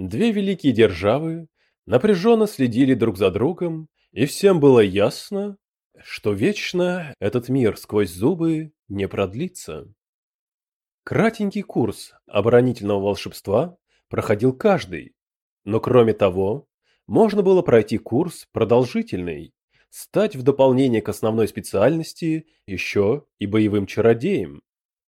Две великие державы напряженно следили друг за другом, и всем было ясно, что вечно этот мир сквозь зубы не продлится. Кратенький курс оборонительного волшебства проходил каждый, но кроме того, можно было пройти курс продолжительный, стать в дополнение к основной специальности еще и боевым чародеем.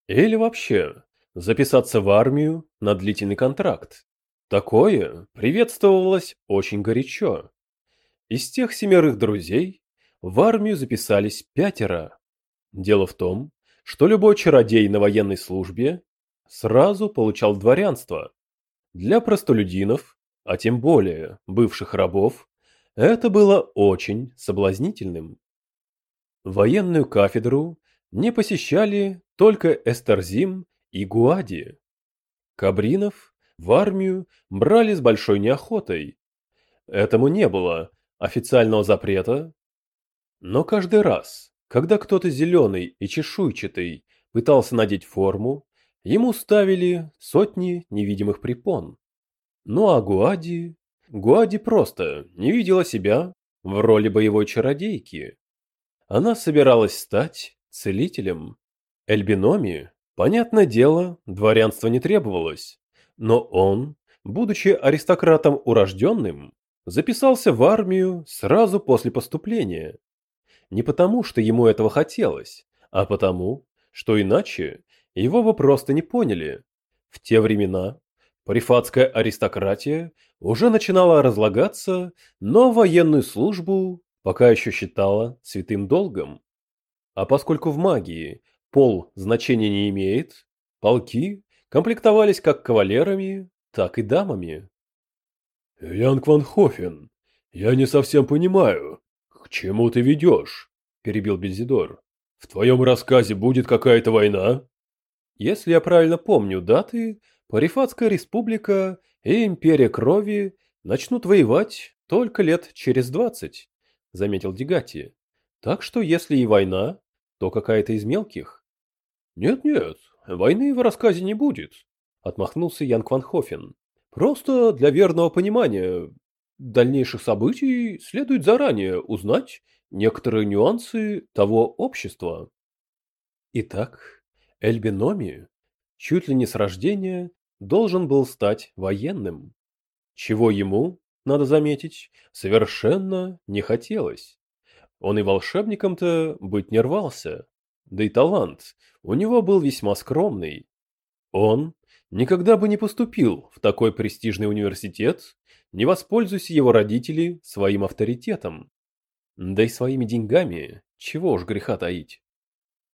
Или вообще записаться в армию на длительный контракт. Такое приветствовалось очень горячо. Из тех семерых друзей в армию записались пятеро. Дело в том, что любой чародей на военной службе сразу получал дворянство. Для простолюдинов, а тем более бывших рабов, это было очень соблазнительным. Военную кафедру не посещали только Эстерзим и Гуади. Кабринов в армию брали с большой неохотой. Этому не было официального запрета. Но каждый раз, когда кто-то зеленый и чешуйчатый пытался надеть форму, ему ставили сотни невидимых препон. Ну а Гуади Гуади просто не видела себя в роли боевой чародейки. Она собиралась стать целителем. Эльбиноми, понятное дело, дворянство не требовалось, но он, будучи аристократом урожденным, записался в армию сразу после поступления. Не потому, что ему этого хотелось, а потому, что иначе его бы просто не поняли. В те времена Парифатская аристократия уже начинала разлагаться, но военную службу пока еще считала святым долгом. А поскольку в магии пол значения не имеет, полки комплектовались как кавалерами, так и дамами. «Янг ван Хофен, я не совсем понимаю, к чему ты ведешь?» – перебил Бельзидор. «В твоем рассказе будет какая-то война?» «Если я правильно помню даты, Парифатская республика и империя крови начнут воевать только лет через двадцать, заметил Дегати. Так что если и война, то какая-то из мелких. Нет-нет, войны в рассказе не будет, отмахнулся Ян Кванхофен. Просто для верного понимания дальнейших событий следует заранее узнать некоторые нюансы того общества. Итак, Эльбиноми чуть ли не с рождения должен был стать военным. Чего ему, надо заметить, совершенно не хотелось. Он и волшебником-то быть не рвался. Да и талант у него был весьма скромный. Он никогда бы не поступил в такой престижный университет, не воспользуясь его родители своим авторитетом. Да и своими деньгами, чего уж греха таить.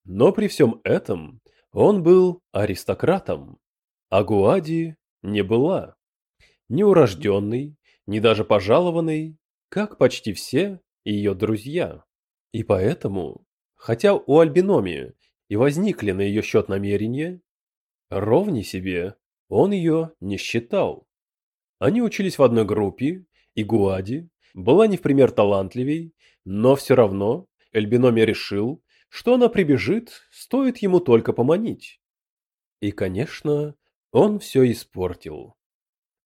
Но при всем этом он был аристократом. А Гуади не была. Ни урожденной, ни даже пожалованной, как почти все ее друзья. И поэтому, хотя у Альбиноми и возникли на ее счет намерения, ровней себе он ее не считал. Они учились в одной группе, и Гуади была не в пример талантливей, но все равно Эльбиноми решил, что она прибежит, стоит ему только поманить. И, конечно, он все испортил.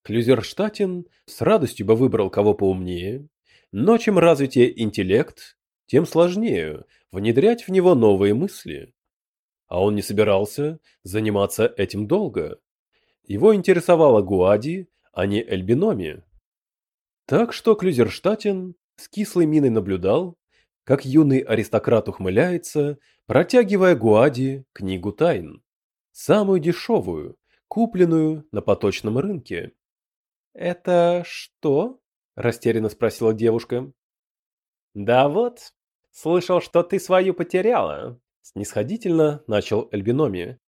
Клюзерштатен с радостью бы выбрал кого поумнее, но чем развитее интеллект, тем сложнее внедрять в него новые мысли. А он не собирался заниматься этим долго. Его интересовала Гуади, а не Эльбиноми. Так что Клюзерштатен с кислой миной наблюдал, как юный аристократ ухмыляется, протягивая Гуади книгу тайн. Самую дешевую, купленную на поточном рынке. «Это что?» – растерянно спросила девушка. «Да вот, слышал, что ты свою потеряла. Снисходительно начал Эльбиноми.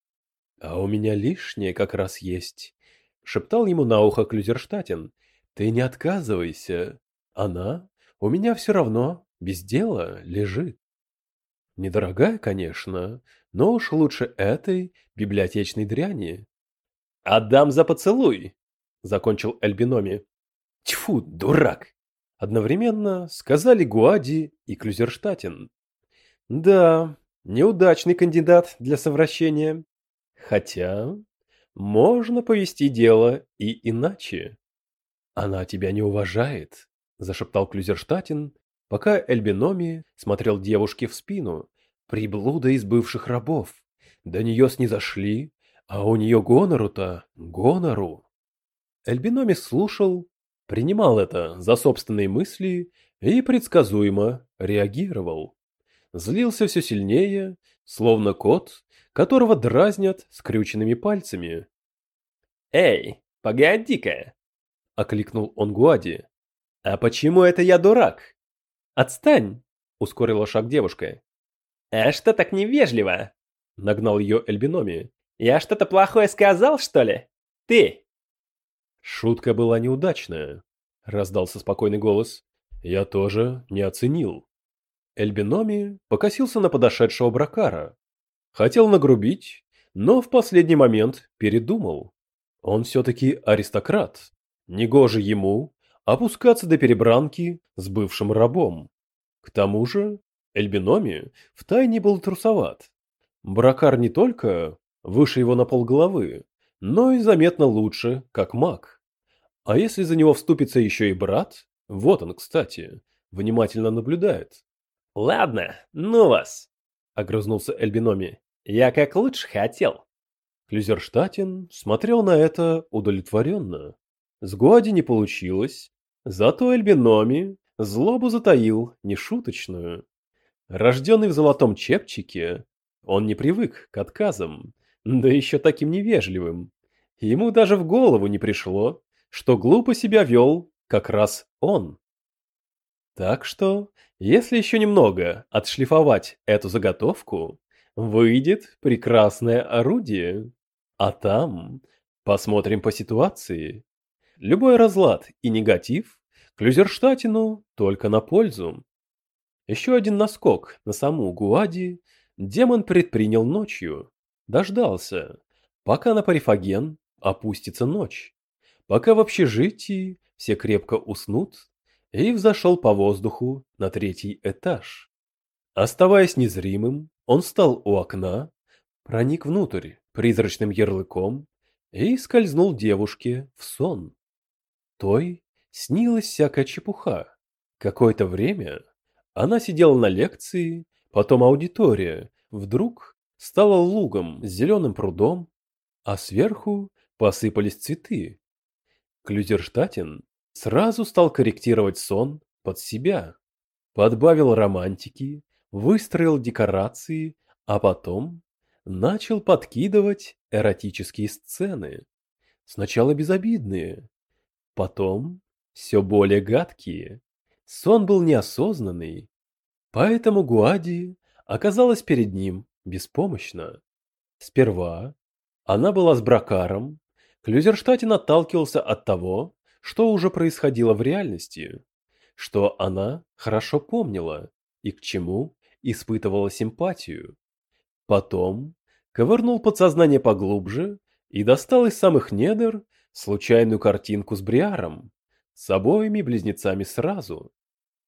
«А у меня лишнее как раз есть», — шептал ему на ухо Клюзерштатен. «Ты не отказывайся. Она у меня все равно без дела лежит. Недорогая, конечно, но уж лучше этой библиотечной дряни». «Отдам за поцелуй», — закончил Эльбиноми. «Тьфу, дурак!» Одновременно сказали Гуади и Клюзерштатен. «Да, неудачный кандидат для совращения. Хотя можно повести дело и иначе. Она тебя не уважает, зашептал Клюзерштатен, пока Эльбиноми смотрел девушке в спину. Приблуда из бывших рабов. До нее снизошли, а у нее гонору-то, гонору. Эльбиноми слушал, принимал это за собственные мысли и предсказуемо реагировал. Злился все сильнее, словно кот, которого дразнят скрюченными пальцами. «Эй, погоди-ка!» — окликнул он Гуади. «А почему это я дурак?» «Отстань!» — ускорила шаг девушка. «А что так невежливо?» — нагнал ее Эльбиноми. «Я что-то плохое сказал, что ли? Ты!» Шутка была неудачная, — раздался спокойный голос. «Я тоже не оценил». Эльбиноми покосился на подошедшего Бракара. Хотел нагрубить, но в последний момент передумал. Он все-таки аристократ. Негоже ему опускаться до перебранки с бывшим рабом. К тому же Эльбиноми втайне был трусоват. Бракар не только выше его на полголовы, но и заметно лучше, как маг. А если за него вступится еще и брат, вот он, кстати, внимательно наблюдает. «Ладно, ну вас!» — огрызнулся Эльбиноми. «Я как лучше хотел». Клюзерштатен смотрел на это удовлетворенно. С Гуади не получилось, зато Эльбиноми злобу затаил нешуточную. Рожденный в золотом чепчике, он не привык к отказам, да еще таким невежливым. Ему даже в голову не пришло, что глупо себя вел как раз он. Так что, если еще немного отшлифовать эту заготовку, выйдет прекрасное орудие. А там посмотрим по ситуации. Любой разлад и негатив Клюзерштатину только на пользу. Еще один наскок на саму Гуади демон предпринял ночью. Дождался, пока на Парифаген опустится ночь, пока в общежитии все крепко уснут и взошел по воздуху на третий этаж. Оставаясь незримым, он стал у окна, проник внутрь призрачным ярлыком и скользнул девушке в сон. Той снилась всякая чепуха. Какое-то время она сидела на лекции, потом аудитория, вдруг стала лугом с зеленым прудом, а сверху посыпались цветы. Клюзерштатен Сразу стал корректировать сон под себя. Подбавил романтики, выстроил декорации, а потом начал подкидывать эротические сцены. Сначала безобидные, потом все более гадкие. Сон был неосознанный, поэтому Гуади оказалась перед ним беспомощна. Сперва она была с Бракаром, Клюзерштатен отталкивался от того, что уже происходило в реальности, что она хорошо помнила и к чему испытывала симпатию. Потом ковырнул подсознание поглубже и достал из самых недр случайную картинку с Бриаром, с обоими близнецами сразу.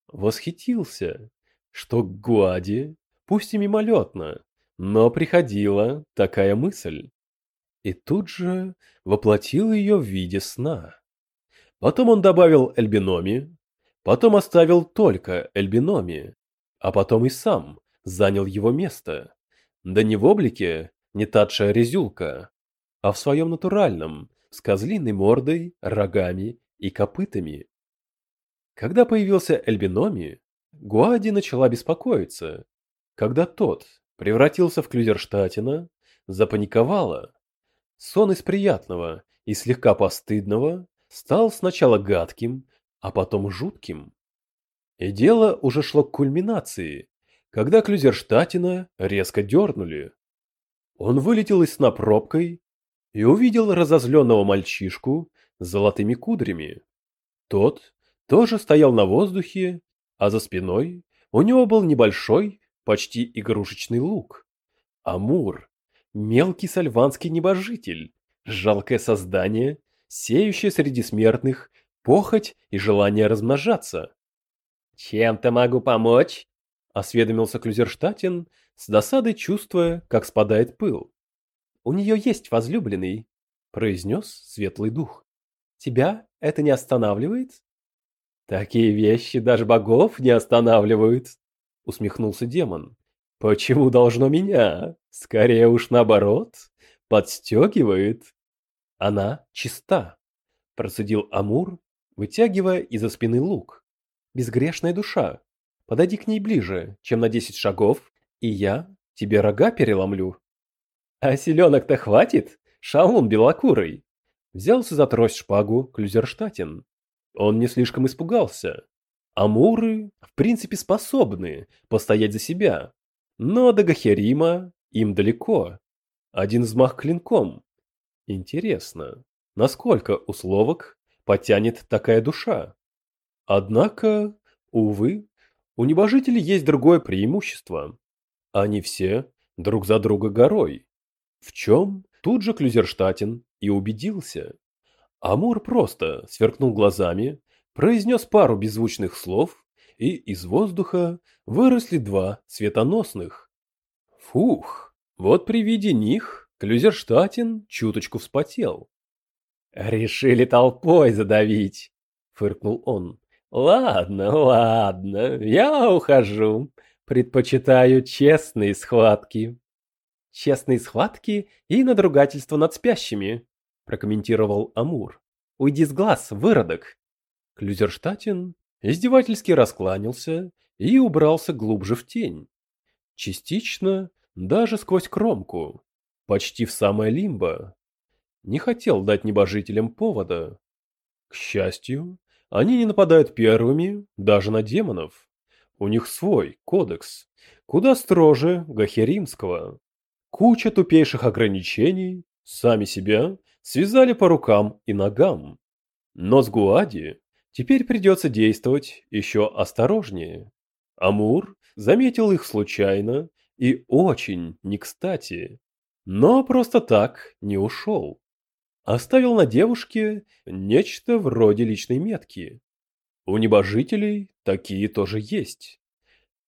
Восхитился, что к Гуаде, пусть и мимолетно, но приходила такая мысль. И тут же воплотил ее в виде сна. Потом он добавил Эльбиноми, потом оставил только Эльбиноми, а потом и сам занял его место. Да не в облике не татшая резюлка, а в своем натуральном, с козлиной мордой, рогами и копытами. Когда появился Эльбиноми, Гуади начала беспокоиться. Когда тот превратился в Клюзерштатина, запаниковала. Сон из приятного и слегка постыдного стал сначала гадким, а потом жутким. И дело уже шло к кульминации, когда Клюзерштатина резко дернули. Он вылетел из сна пробкой и увидел разозленного мальчишку с золотыми кудрями. Тот тоже стоял на воздухе, а за спиной у него был небольшой, почти игрушечный лук. Амур, мелкий сальванский небожитель, жалкое создание, сеющее среди смертных похоть и желание размножаться. «Чем-то могу помочь?» — осведомился Клюзерштатен, с досадой чувствуя, как спадает пыл. «У нее есть возлюбленный», — произнес светлый дух. «Тебя это не останавливает?» «Такие вещи даже богов не останавливают», — усмехнулся демон. «Почему должно меня? Скорее уж наоборот, подстегивает». «Она чиста», — процедил Амур, вытягивая из-за спины лук. «Безгрешная душа. Подойди к ней ближе, чем на десять шагов, и я тебе рога переломлю». «А селенок-то хватит, шалун белокурый!» Взялся за трость шпагу Клюзерштатен. Он не слишком испугался. Амуры, в принципе, способны постоять за себя. Но до Гахерима им далеко. Один взмах клинком. Интересно, насколько условок потянет такая душа? Однако, увы, у небожителей есть другое преимущество. Они все друг за друга горой. В чем тут же Клюзерштатен и убедился. Амур просто сверкнул глазами, произнес пару беззвучных слов, и из воздуха выросли два светоносных. Фух, вот при виде них Клюзерштатен чуточку вспотел. «Решили толпой задавить», — фыркнул он. «Ладно, ладно, я ухожу. Предпочитаю честные схватки». «Честные схватки и надругательство над спящими», прокомментировал Амур. «Уйди с глаз, выродок!» Клюзерштатен издевательски раскланялся и убрался глубже в тень. Частично даже сквозь кромку, почти в самое лимбо. Не хотел дать небожителям повода. К счастью, они не нападают первыми даже на демонов. У них свой кодекс, куда строже Гахеримского. Куча тупейших ограничений, сами себя связали по рукам и ногам. Но с Гуади теперь придется действовать еще осторожнее. Амур заметил их случайно и очень не кстати, но просто так не ушел. Оставил на девушке нечто вроде личной метки. У небожителей такие тоже есть.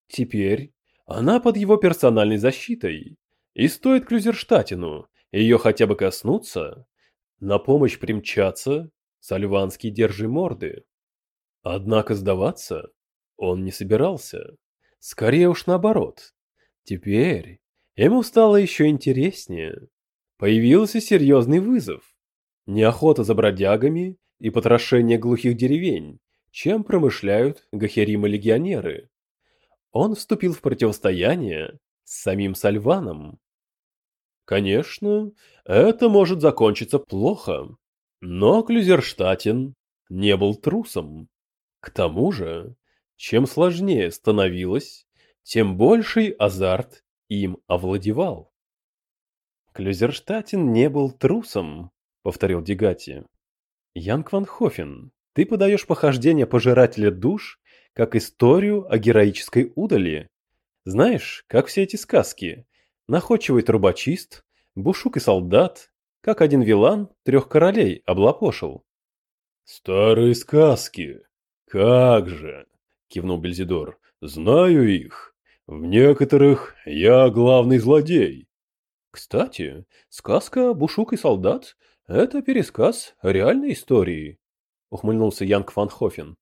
Теперь она под его персональной защитой, и стоит Клюзерштатину ее хотя бы коснуться, на помощь примчаться Сальванский держи морды. Однако сдаваться он не собирался. Скорее уж наоборот. Теперь ему стало еще интереснее. Появился серьезный вызов. Не охота за бродягами и потрошение глухих деревень, чем промышляют гахеримы-легионеры. Он вступил в противостояние с самим Сальваном. Конечно, это может закончиться плохо, но Клюзерштатен не был трусом. К тому же, чем сложнее становилось, тем больший азарт им овладевал. Клюзерштатен не был трусом, повторил Дегати. Янг ван Хофен, ты подаешь похождение пожирателя душ как историю о героической удали. Знаешь, как все эти сказки, находчивый трубочист, бушук и солдат, как один вилан трех королей облапошил. «Старые сказки! Как же!» — кивнул Бельзидор. «Знаю их. В некоторых я главный злодей». «Кстати, сказка «Бушук и солдат» — это пересказ реальной истории», — ухмыльнулся Янг Ван Хофен.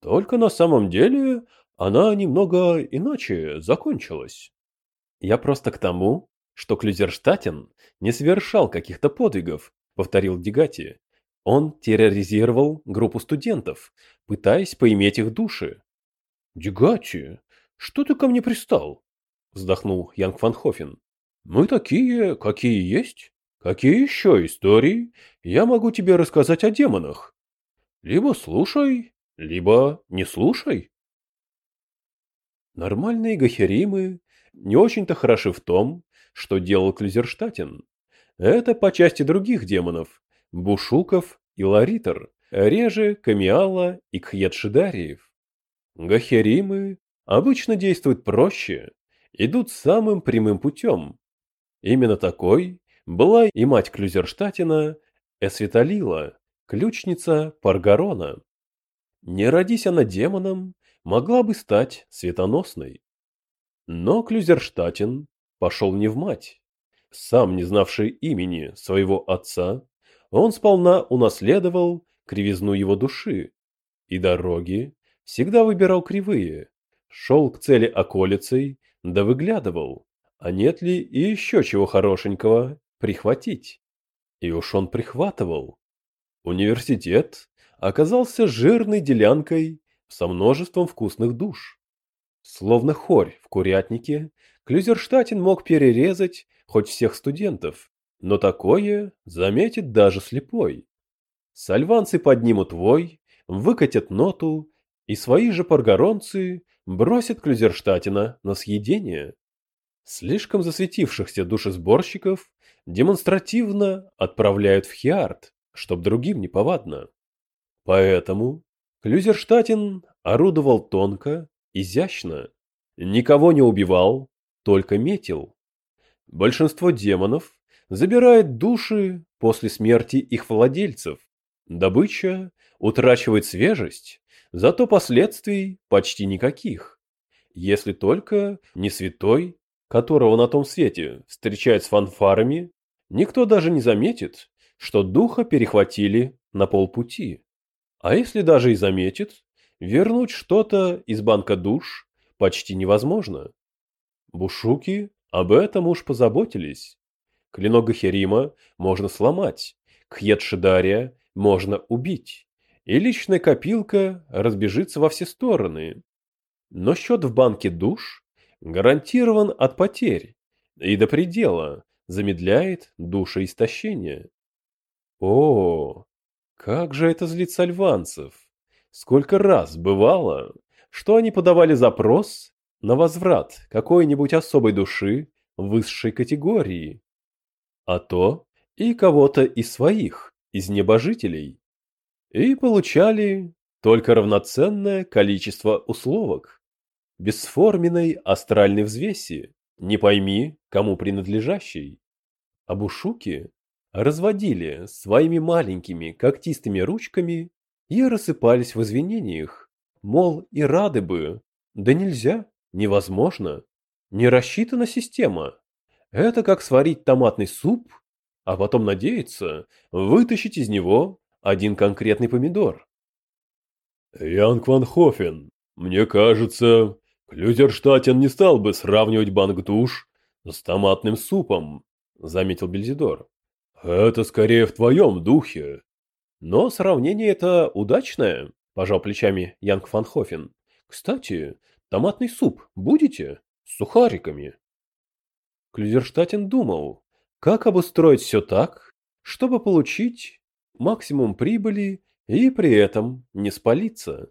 «Только на самом деле она немного иначе закончилась». «Я просто к тому, что Клюзерштатен не совершал каких-то подвигов, повторил Дегати. Он терроризировал группу студентов, пытаясь поиметь их души. Дегати, что ты ко мне пристал? вздохнул Янг Ван Хофен. Мы такие, какие есть. Какие еще истории я могу тебе рассказать о демонах? Либо слушай, либо не слушай. Нормальные гахеримы не очень-то хороши в том, что делал Клюзерштатен. Это по части других демонов, Бушуков и Ларитер, реже Камиала и Кхьедшидариев. Гахеримы обычно действуют проще, идут самым прямым путем. Именно такой была и мать Клюзерштатена Эсвиталила, ключница Паргарона. Не родись она демоном, могла бы стать светоносной. Но Клюзерштатен пошел не в мать. Сам не знавший имени своего отца, он сполна унаследовал кривизну его души, и дороги всегда выбирал кривые, шел к цели околицей, да выглядывал, а нет ли и еще чего хорошенького прихватить. И уж он прихватывал. Университет оказался жирной делянкой со множеством вкусных душ. Словно хорь в курятнике, Клюзерштатен мог перерезать хоть всех студентов, но такое заметит даже слепой. Сальванцы поднимут вой, выкатят ноту, и свои же паргоронцы бросят Клюзерштатена на съедение. Слишком засветившихся душесборщиков демонстративно отправляют в Хиарт, чтоб другим не повадно. Поэтому Клюзерштатен орудовал тонко, изящно, никого не убивал, только метил. Большинство демонов забирает души после смерти их владельцев. Добыча утрачивает свежесть, зато последствий почти никаких. Если только не святой, которого на том свете встречают с фанфарами, никто даже не заметит, что духа перехватили на полпути. А если даже и заметит, вернуть что-то из банка душ почти невозможно. Бушуки об этом уж позаботились. Клинок Гахерима можно сломать, Кхьедшидария можно убить, и личная копилка разбежится во все стороны. Но счет в банке душ гарантирован от потерь и до предела замедляет душеистощение. О, как же это злит сальванцев! Сколько раз бывало, что они подавали запрос на возврат какой-нибудь особой души высшей категории, а то и кого-то из своих, из небожителей, и получали только равноценное количество условок, бесформенной астральной взвеси, не пойми, кому принадлежащей. А бушуки разводили своими маленькими когтистыми ручками и рассыпались в извинениях, мол, и рады бы, да нельзя, невозможно, не рассчитана система. Это как сварить томатный суп, а потом надеяться вытащить из него один конкретный помидор. Янг Ван Хофен, мне кажется, Клюзерштатен не стал бы сравнивать банк душ с томатным супом, заметил Бельзидор. Это скорее в твоем духе. Но сравнение это удачное, пожал плечами Янг Фанхофен. Кстати, томатный суп будете? С сухариками. Клюзерштатен думал, как обустроить все так, чтобы получить максимум прибыли и при этом не спалиться.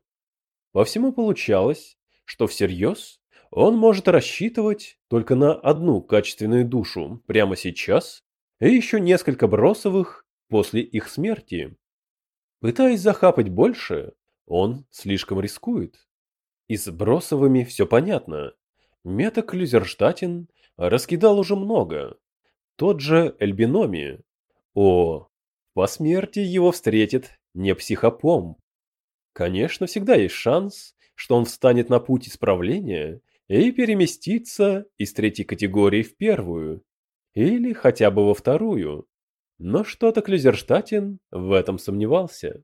По всему получалось, что всерьез он может рассчитывать только на одну качественную душу прямо сейчас и еще несколько бросовых после их смерти. Пытаясь захапать больше, он слишком рискует. И с бросовыми все понятно. Метаклюзерштатен раскидал уже много. Тот же Эльбиноми. О, по смерти его встретит не психопом. Конечно, всегда есть шанс, что он встанет на путь исправления и переместится из третьей категории в первую, или хотя бы во вторую. Но что-то Клюзерштатен в этом сомневался.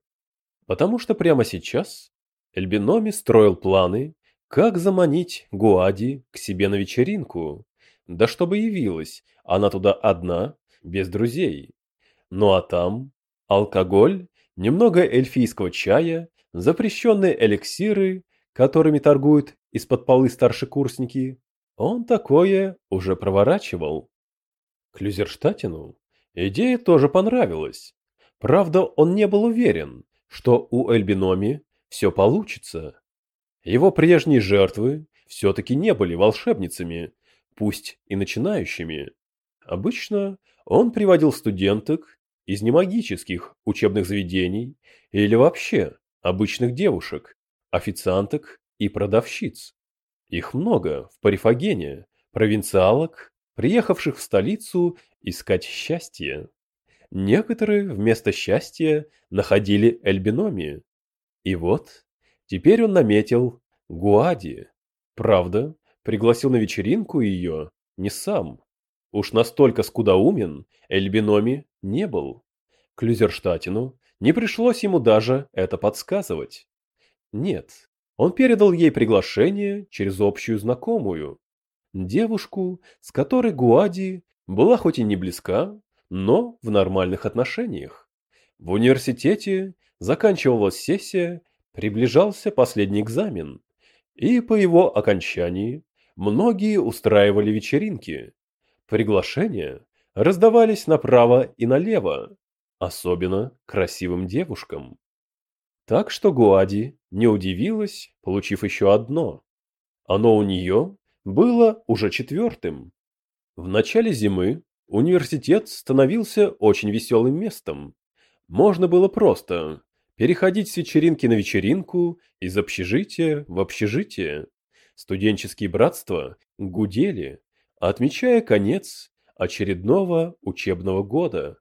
Потому что прямо сейчас Эльбиноми строил планы, как заманить Гуади к себе на вечеринку. Да чтобы явилась она туда одна, без друзей. Ну а там алкоголь, немного эльфийского чая, запрещенные эликсиры, которыми торгуют из-под полы старшекурсники. Он такое уже проворачивал. Клюзерштатину идея тоже понравилась. Правда, он не был уверен, что у Эльбиноми все получится. Его прежние жертвы все-таки не были волшебницами, пусть и начинающими. Обычно он приводил студенток из немагических учебных заведений или вообще обычных девушек, официанток и продавщиц. Их много в Парифагене, провинциалок, приехавших в столицу искать счастье. Некоторые вместо счастья находили Эльбиноми. И вот, теперь он наметил Гуади. Правда, пригласил на вечеринку ее не сам. Уж настолько скудоумен Эльбиноми не был. Клюзерштатину не пришлось ему даже это подсказывать. Нет, он передал ей приглашение через общую знакомую. Девушку, с которой Гуади была хоть и не близка, но в нормальных отношениях. В университете заканчивалась сессия, приближался последний экзамен, и по его окончании многие устраивали вечеринки. Приглашения раздавались направо и налево, особенно красивым девушкам. Так что Гуади не удивилась, получив еще одно. Оно у нее было уже четвертым. В начале зимы университет становился очень веселым местом. Можно было просто переходить с вечеринки на вечеринку, из общежития в общежитие. Студенческие братства гудели, отмечая конец очередного учебного года.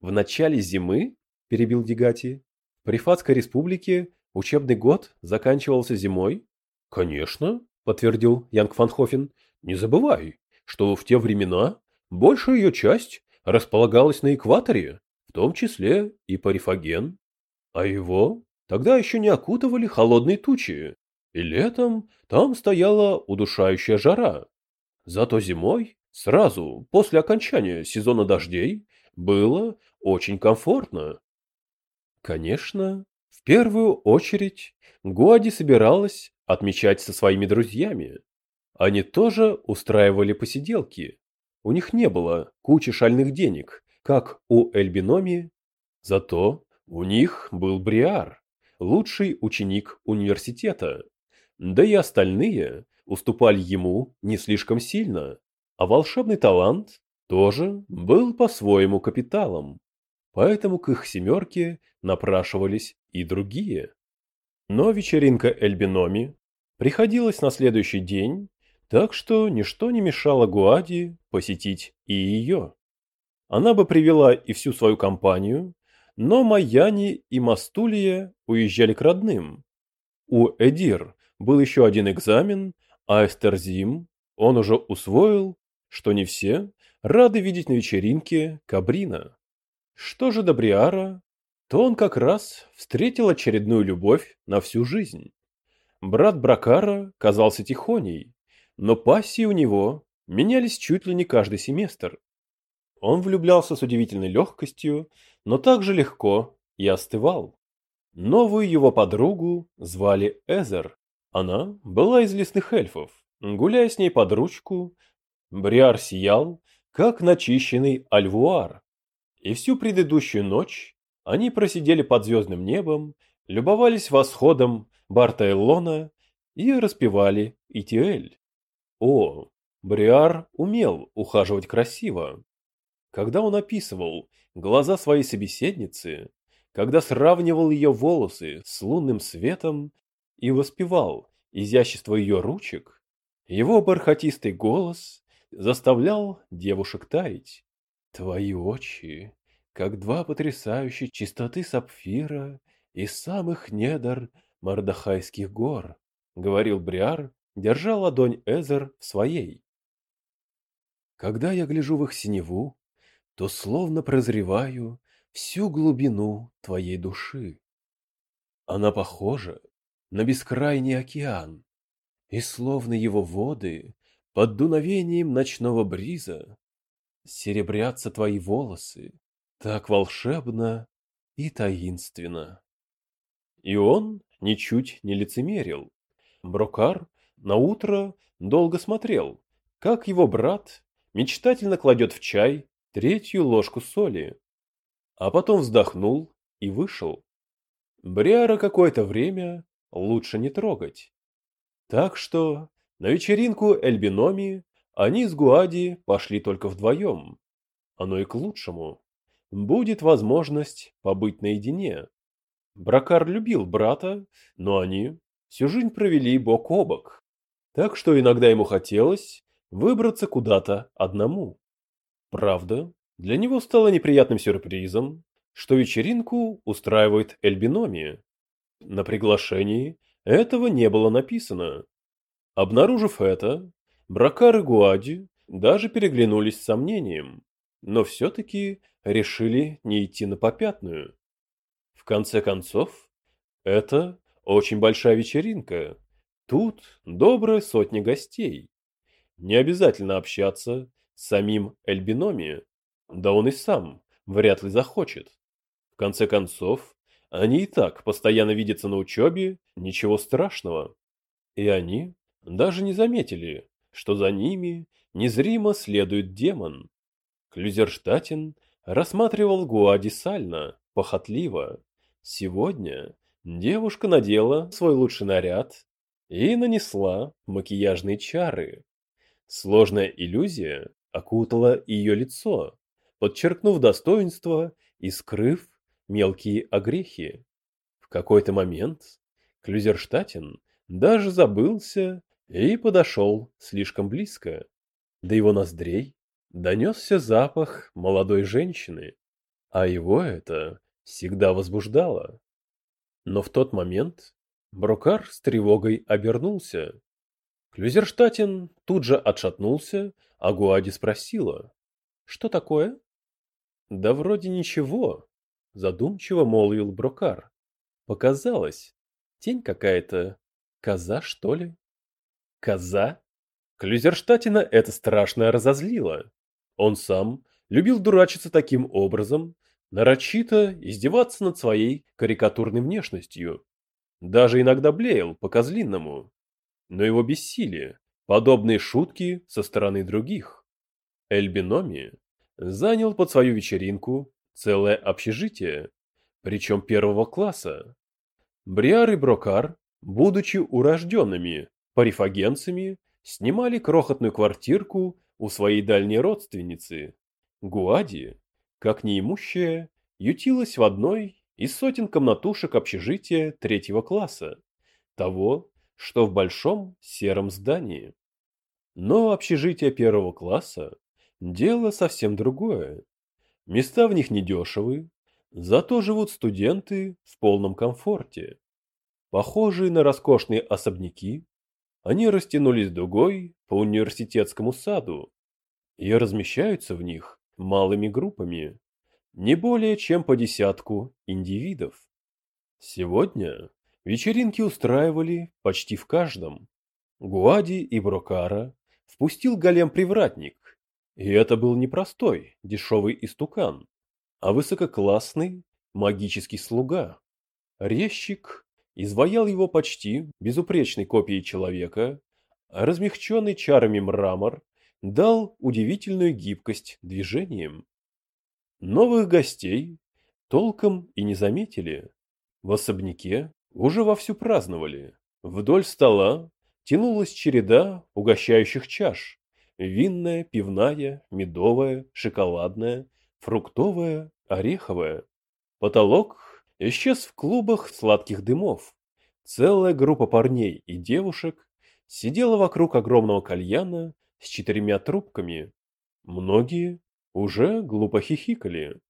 В начале зимы, перебил Дигати, при Фатской республике учебный год заканчивался зимой? Конечно, подтвердил Янг Фанхофен. Не забывай, что в те времена большая ее часть располагалась на экваторе, в том числе и Парифаген. А его тогда еще не окутывали холодные тучи, и летом там стояла удушающая жара. Зато зимой, сразу после окончания сезона дождей, было очень комфортно. Конечно, в первую очередь Гуади собиралась отмечать со своими друзьями. Они тоже устраивали посиделки. У них не было кучи шальных денег, как у Эльбиноми, зато у них был Бриар, лучший ученик университета. Да и остальные уступали ему не слишком сильно, а волшебный талант тоже был по-своему капиталом поэтому к их семерке напрашивались и другие. Но вечеринка Эльбиноми приходилась на следующий день, так что ничто не мешало Гуади посетить и ее. Она бы привела и всю свою компанию, но Майяни и Мастулия уезжали к родным. У Эдир был еще один экзамен, а Эстерзим он уже усвоил, что не все рады видеть на вечеринке Кабрина. Что же до Бриара, то он как раз встретил очередную любовь на всю жизнь. Брат Бракара казался тихоней, но пассии у него менялись чуть ли не каждый семестр. Он влюблялся с удивительной легкостью, но также легко и остывал. Новую его подругу звали Эзер. Она была из лесных эльфов. Гуляя с ней под ручку, Бриар сиял, как начищенный альвуар. И всю предыдущую ночь они просидели под звездным небом, любовались восходом Барта Эллона и распевали Итиэль. О, Бриар умел ухаживать красиво. Когда он описывал глаза своей собеседницы, когда сравнивал ее волосы с лунным светом и воспевал изящество ее ручек, его бархатистый голос заставлял девушек таять. Твои очи, как два потрясающие чистоты сапфира из самых недр Мардахайских гор, говорил Бриар, держа ладонь Эзер в своей. Когда я гляжу в их синеву, то словно прозреваю всю глубину твоей души. Она похожа на бескрайний океан, и словно его воды под дуновением ночного бриза серебрятся твои волосы, так волшебно и таинственно. И он ничуть не лицемерил. Брокар на утро долго смотрел, как его брат мечтательно кладет в чай третью ложку соли, а потом вздохнул и вышел. Бриара какое-то время лучше не трогать. Так что на вечеринку Эльбиноми они с Гуади пошли только вдвоем. Оно и к лучшему. Будет возможность побыть наедине. Бракар любил брата, но они всю жизнь провели бок о бок. Так что иногда ему хотелось выбраться куда-то одному. Правда, для него стало неприятным сюрпризом, что вечеринку устраивает Эльбиноми. На приглашении этого не было написано. Обнаружив это, Бракар и Гуади даже переглянулись с сомнением, но все-таки решили не идти на попятную. В конце концов, это очень большая вечеринка. Тут добрая сотня гостей. Не обязательно общаться с самим Эльбиноми, да он и сам вряд ли захочет. В конце концов, они и так постоянно видятся на учебе, ничего страшного. И они даже не заметили, что за ними незримо следует демон. Клюзерштатен рассматривал Гуади сально, похотливо. Сегодня девушка надела свой лучший наряд и нанесла макияжные чары. Сложная иллюзия окутала ее лицо, подчеркнув достоинство и скрыв мелкие огрехи. В какой-то момент Клюзерштатен даже забылся и подошел слишком близко. До его ноздрей донесся запах молодой женщины, а его это всегда возбуждало. Но в тот момент Брокар с тревогой обернулся. Клюзерштатен тут же отшатнулся, а Гуади спросила. «Что такое?» «Да вроде ничего», — задумчиво молвил Брокар. «Показалось. Тень какая-то. Коза, что ли?» «Коза?» Клюзерштатина это страшно разозлило. Он сам любил дурачиться таким образом, нарочито издеваться над своей карикатурной внешностью. Даже иногда блеял по-козлиному. Но его бессили подобные шутки со стороны других. Эльбиноми занял под свою вечеринку целое общежитие, причем первого класса. Бриар и Брокар, будучи урожденными парифагенцами, снимали крохотную квартирку у своей дальней родственницы. Гуади, как неимущая, ютилась в одной из сотен комнатушек общежития третьего класса, того, что в большом сером здании. Но общежитие первого класса – дело совсем другое. Места в них недешевы, зато живут студенты в полном комфорте. Похожие на роскошные особняки, они растянулись дугой по университетскому саду и размещаются в них малыми группами, не более чем по десятку индивидов. Сегодня вечеринки устраивали почти в каждом. Гуади и Брокара впустил голем-привратник, и это был не простой, дешевый истукан, а высококлассный магический слуга. Резчик изваял его почти безупречной копией человека, а размягченный чарами мрамор дал удивительную гибкость движениям. Новых гостей толком и не заметили. В особняке уже вовсю праздновали. Вдоль стола тянулась череда угощающих чаш. Винная, пивная, медовая, шоколадная, фруктовая, ореховая. Потолок исчез в клубах сладких дымов. Целая группа парней и девушек сидела вокруг огромного кальяна с четырьмя трубками. Многие уже глупо хихикали.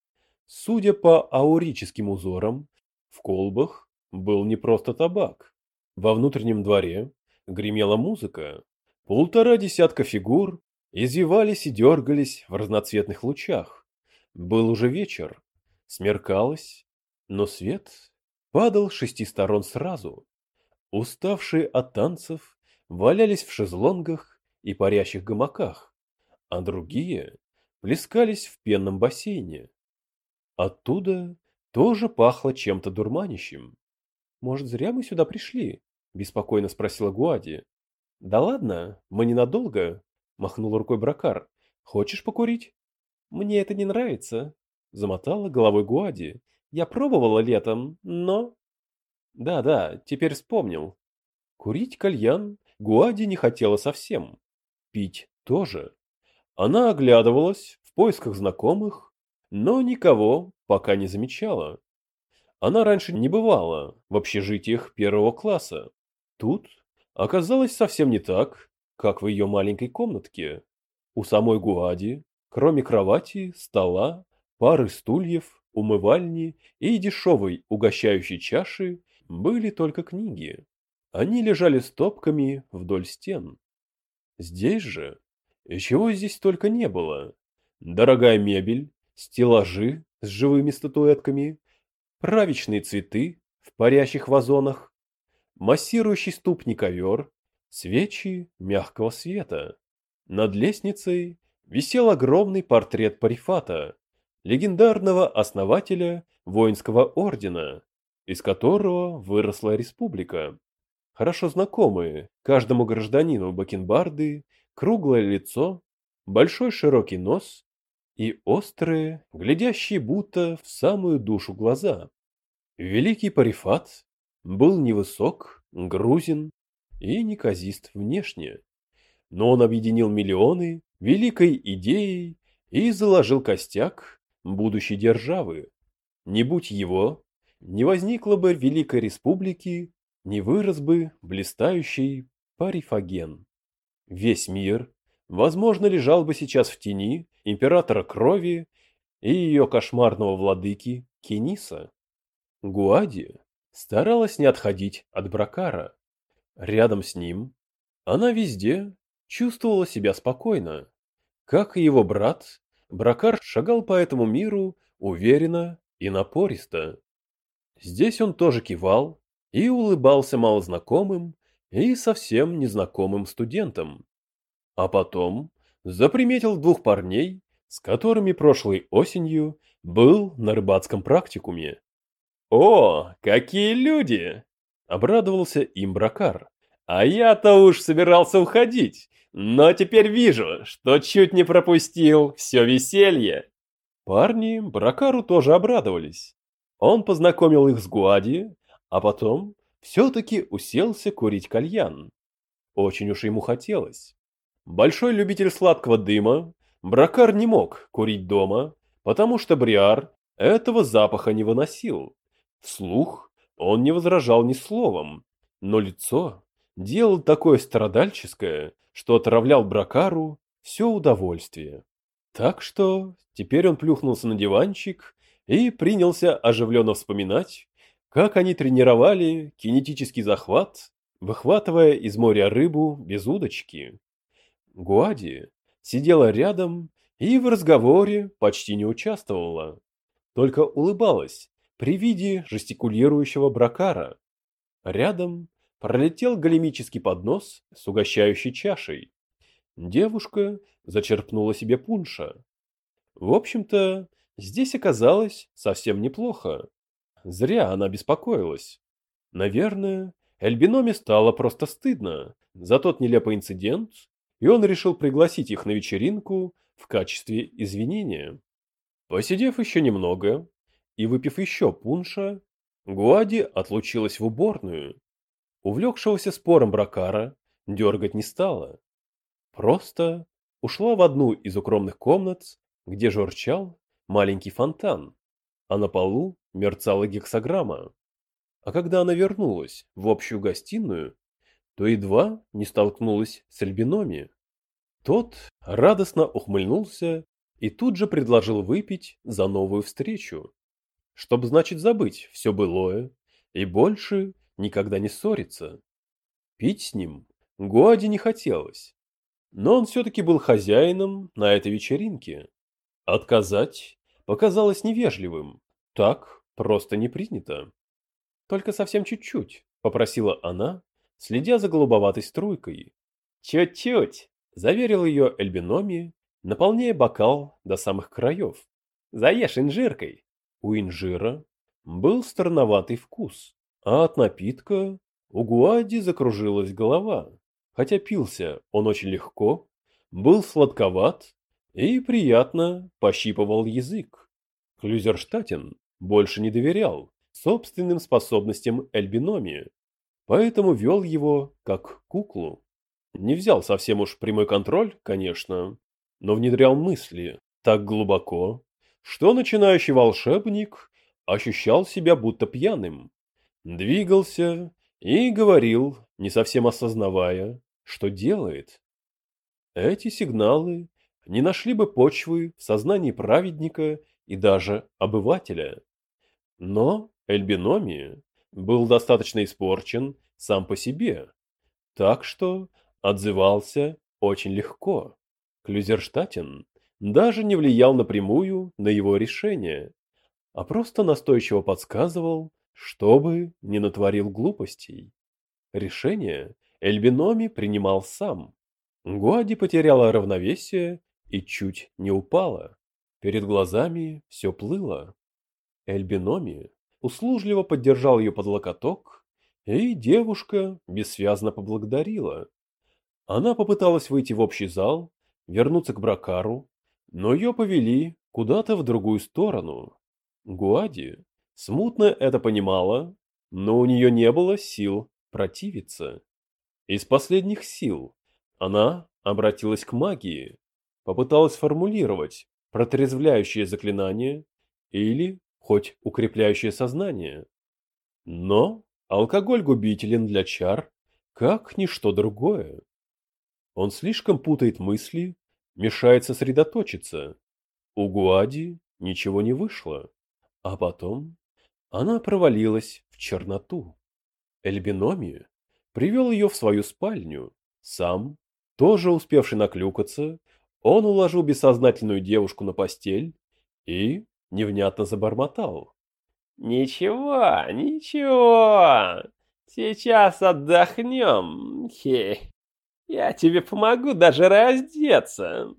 Судя по аурическим узорам, в колбах был не просто табак. Во внутреннем дворе гремела музыка. Полтора десятка фигур извивались и дергались в разноцветных лучах. Был уже вечер, смеркалось, но свет падал с шести сторон сразу. Уставшие от танцев валялись в шезлонгах и парящих гамаках, а другие плескались в пенном бассейне. Оттуда тоже пахло чем-то дурманящим. «Может, зря мы сюда пришли?» – беспокойно спросила Гуади. «Да ладно, мы ненадолго», – махнул рукой Бракар. «Хочешь покурить?» «Мне это не нравится», – замотала головой Гуади. «Я пробовала летом, но...» Да-да, теперь вспомнил. Курить кальян Гуади не хотела совсем. Пить тоже. Она оглядывалась в поисках знакомых, но никого пока не замечала. Она раньше не бывала в общежитиях первого класса. Тут оказалось совсем не так, как в ее маленькой комнатке. У самой Гуади, кроме кровати, стола, пары стульев, умывальни и дешевой угощающей чаши, были только книги. Они лежали стопками вдоль стен. Здесь же, чего здесь только не было. Дорогая мебель, стеллажи с живыми статуэтками, правичные цветы в парящих вазонах, массирующий ступни ковер, свечи мягкого света. Над лестницей висел огромный портрет Парифата, легендарного основателя воинского ордена, из которого выросла республика. Хорошо знакомые каждому гражданину бакенбарды, круглое лицо, большой широкий нос и острые, глядящие будто в самую душу глаза. Великий Парифат был невысок, грузин и неказист внешне, но он объединил миллионы великой идеей и заложил костяк будущей державы. Не будь его, не возникло бы Великой Республики, не вырос бы блистающий Парифаген. Весь мир, возможно, лежал бы сейчас в тени императора крови и ее кошмарного владыки Кениса. Гуади старалась не отходить от Бракара. Рядом с ним она везде чувствовала себя спокойно. Как и его брат, Бракар шагал по этому миру уверенно и напористо. Здесь он тоже кивал и улыбался малознакомым и совсем незнакомым студентам. А потом заприметил двух парней, с которыми прошлой осенью был на рыбацком практикуме. «О, какие люди!» — обрадовался им Бракар. «А я-то уж собирался уходить, но теперь вижу, что чуть не пропустил все веселье». Парни Бракару тоже обрадовались. Он познакомил их с Гуади, а потом все-таки уселся курить кальян. Очень уж ему хотелось. Большой любитель сладкого дыма, Бракар не мог курить дома, потому что Бриар этого запаха не выносил. Вслух он не возражал ни словом, но лицо делал такое страдальческое, что отравлял Бракару все удовольствие. Так что теперь он плюхнулся на диванчик и принялся оживленно вспоминать, как они тренировали кинетический захват, выхватывая из моря рыбу без удочки. Гуади сидела рядом и в разговоре почти не участвовала, только улыбалась при виде жестикулирующего бракара. Рядом пролетел големический поднос с угощающей чашей. Девушка зачерпнула себе пунша. В общем-то, Здесь оказалось совсем неплохо. Зря она беспокоилась. Наверное, Эльбиноме стало просто стыдно за тот нелепый инцидент, и он решил пригласить их на вечеринку в качестве извинения. Посидев еще немного и выпив еще пунша, Гуади отлучилась в уборную. Увлекшегося спором Бракара дергать не стала. Просто ушла в одну из укромных комнат, где журчал маленький фонтан, а на полу мерцала гексограмма. А когда она вернулась в общую гостиную, то едва не столкнулась с Альбиноми. Тот радостно ухмыльнулся и тут же предложил выпить за новую встречу, чтобы, значит, забыть все былое и больше никогда не ссориться. Пить с ним Гуади не хотелось, но он все-таки был хозяином на этой вечеринке. Отказать показалось невежливым. Так просто не принято. Только совсем чуть-чуть, попросила она, следя за голубоватой струйкой. Чуть-чуть, заверил ее Эльбиноми, наполняя бокал до самых краев. Заешь инжиркой. У инжира был странноватый вкус, а от напитка у Гуади закружилась голова. Хотя пился он очень легко, был сладковат и приятно пощипывал язык. Клюзерштатен больше не доверял собственным способностям Эльбиномии, поэтому вел его как куклу. Не взял совсем уж прямой контроль, конечно, но внедрял мысли так глубоко, что начинающий волшебник ощущал себя будто пьяным, двигался и говорил, не совсем осознавая, что делает. Эти сигналы не нашли бы почвы в сознании праведника и даже обывателя. Но Эльбиноми был достаточно испорчен сам по себе, так что отзывался очень легко. Клюзерштатен даже не влиял напрямую на его решение, а просто настойчиво подсказывал, чтобы не натворил глупостей. Решение Эльбиноми принимал сам. Гуади потеряла равновесие и чуть не упала. Перед глазами все плыло. Эльбиноми услужливо поддержал ее под локоток, и девушка бессвязно поблагодарила. Она попыталась выйти в общий зал, вернуться к Бракару, но ее повели куда-то в другую сторону. Гуади смутно это понимала, но у нее не было сил противиться. Из последних сил она обратилась к магии, попыталась формулировать протрезвляющее заклинание или хоть укрепляющее сознание. Но алкоголь губителен для чар, как ничто другое. Он слишком путает мысли, мешает сосредоточиться. У Гуади ничего не вышло, а потом она провалилась в черноту. Эльбиноми привел ее в свою спальню, сам, тоже успевший наклюкаться, он уложил бессознательную девушку на постель и невнятно забормотал. «Ничего, ничего, сейчас отдохнем, хе. Я тебе помогу даже раздеться».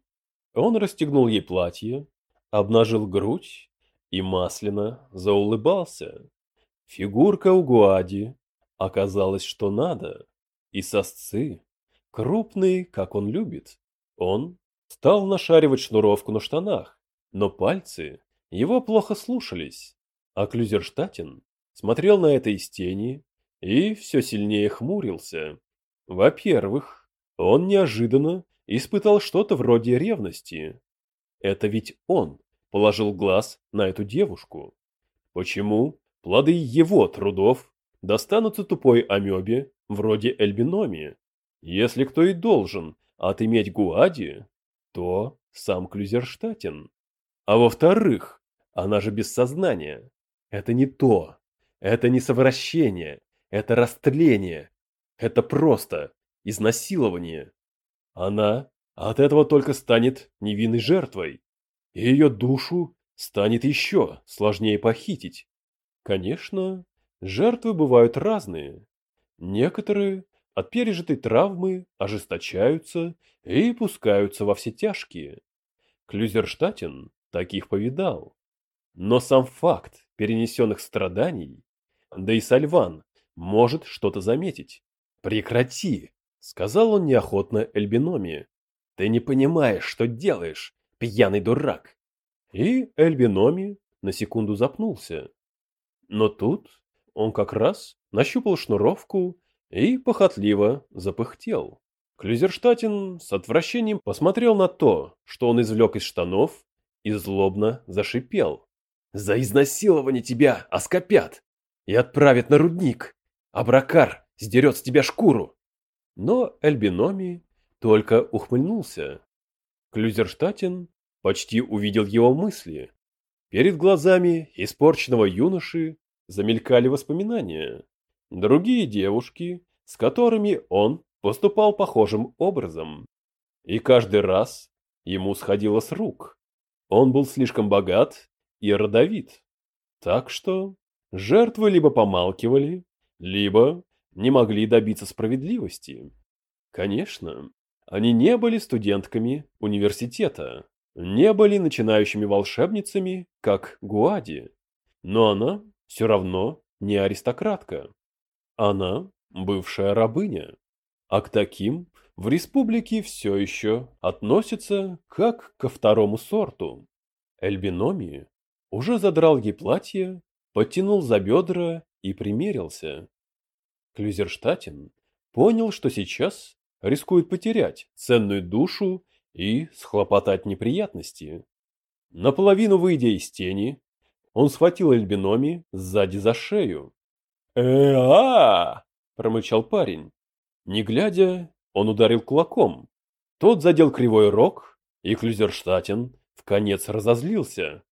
Он расстегнул ей платье, обнажил грудь и масляно заулыбался. Фигурка у Гуади оказалась что надо, и сосцы, крупные, как он любит. Он стал нашаривать шнуровку на штанах, но пальцы его плохо слушались, а Клюзерштатен смотрел на это из тени и все сильнее хмурился. Во-первых, он неожиданно испытал что-то вроде ревности. Это ведь он положил глаз на эту девушку. Почему плоды его трудов достанутся тупой амебе вроде Эльбиноми? Если кто и должен отыметь Гуади, то сам Клюзерштатен. А во-вторых, она же без сознания. Это не то. Это не совращение. Это растление. Это просто изнасилование. Она от этого только станет невинной жертвой. И ее душу станет еще сложнее похитить. Конечно, жертвы бывают разные. Некоторые от пережитой травмы ожесточаются и пускаются во все тяжкие. Клюзерштатен таких повидал. Но сам факт перенесенных страданий, да и Сальван может что-то заметить. «Прекрати!» — сказал он неохотно Эльбиноми. «Ты не понимаешь, что делаешь, пьяный дурак!» И Эльбиноми на секунду запнулся. Но тут он как раз нащупал шнуровку и похотливо запыхтел. Клюзерштатен с отвращением посмотрел на то, что он извлек из штанов, и злобно зашипел. «За изнасилование тебя оскопят и отправят на рудник, а Бракар сдерет с тебя шкуру!» Но Эльбиноми только ухмыльнулся. Клюзерштатен почти увидел его мысли. Перед глазами испорченного юноши замелькали воспоминания. Другие девушки, с которыми он поступал похожим образом. И каждый раз ему сходило с рук. Он был слишком богат и родовит. Так что жертвы либо помалкивали, либо не могли добиться справедливости. Конечно, они не были студентками университета, не были начинающими волшебницами, как Гуади, но она все равно не аристократка. Она бывшая рабыня, а к таким в республике все еще относятся как ко второму сорту. Эльбиноми уже задрал ей платье подтянул за бедра и примерился. Клюзерштатен понял, что сейчас рискует потерять ценную душу и схлопотать неприятности. Наполовину выйдя из тени, он схватил Эльбиноми сзади за шею. «Э-а!» – промычал парень. Не глядя, он ударил кулаком. Тот задел кривой рог, и Клюзерштатен в конец разозлился.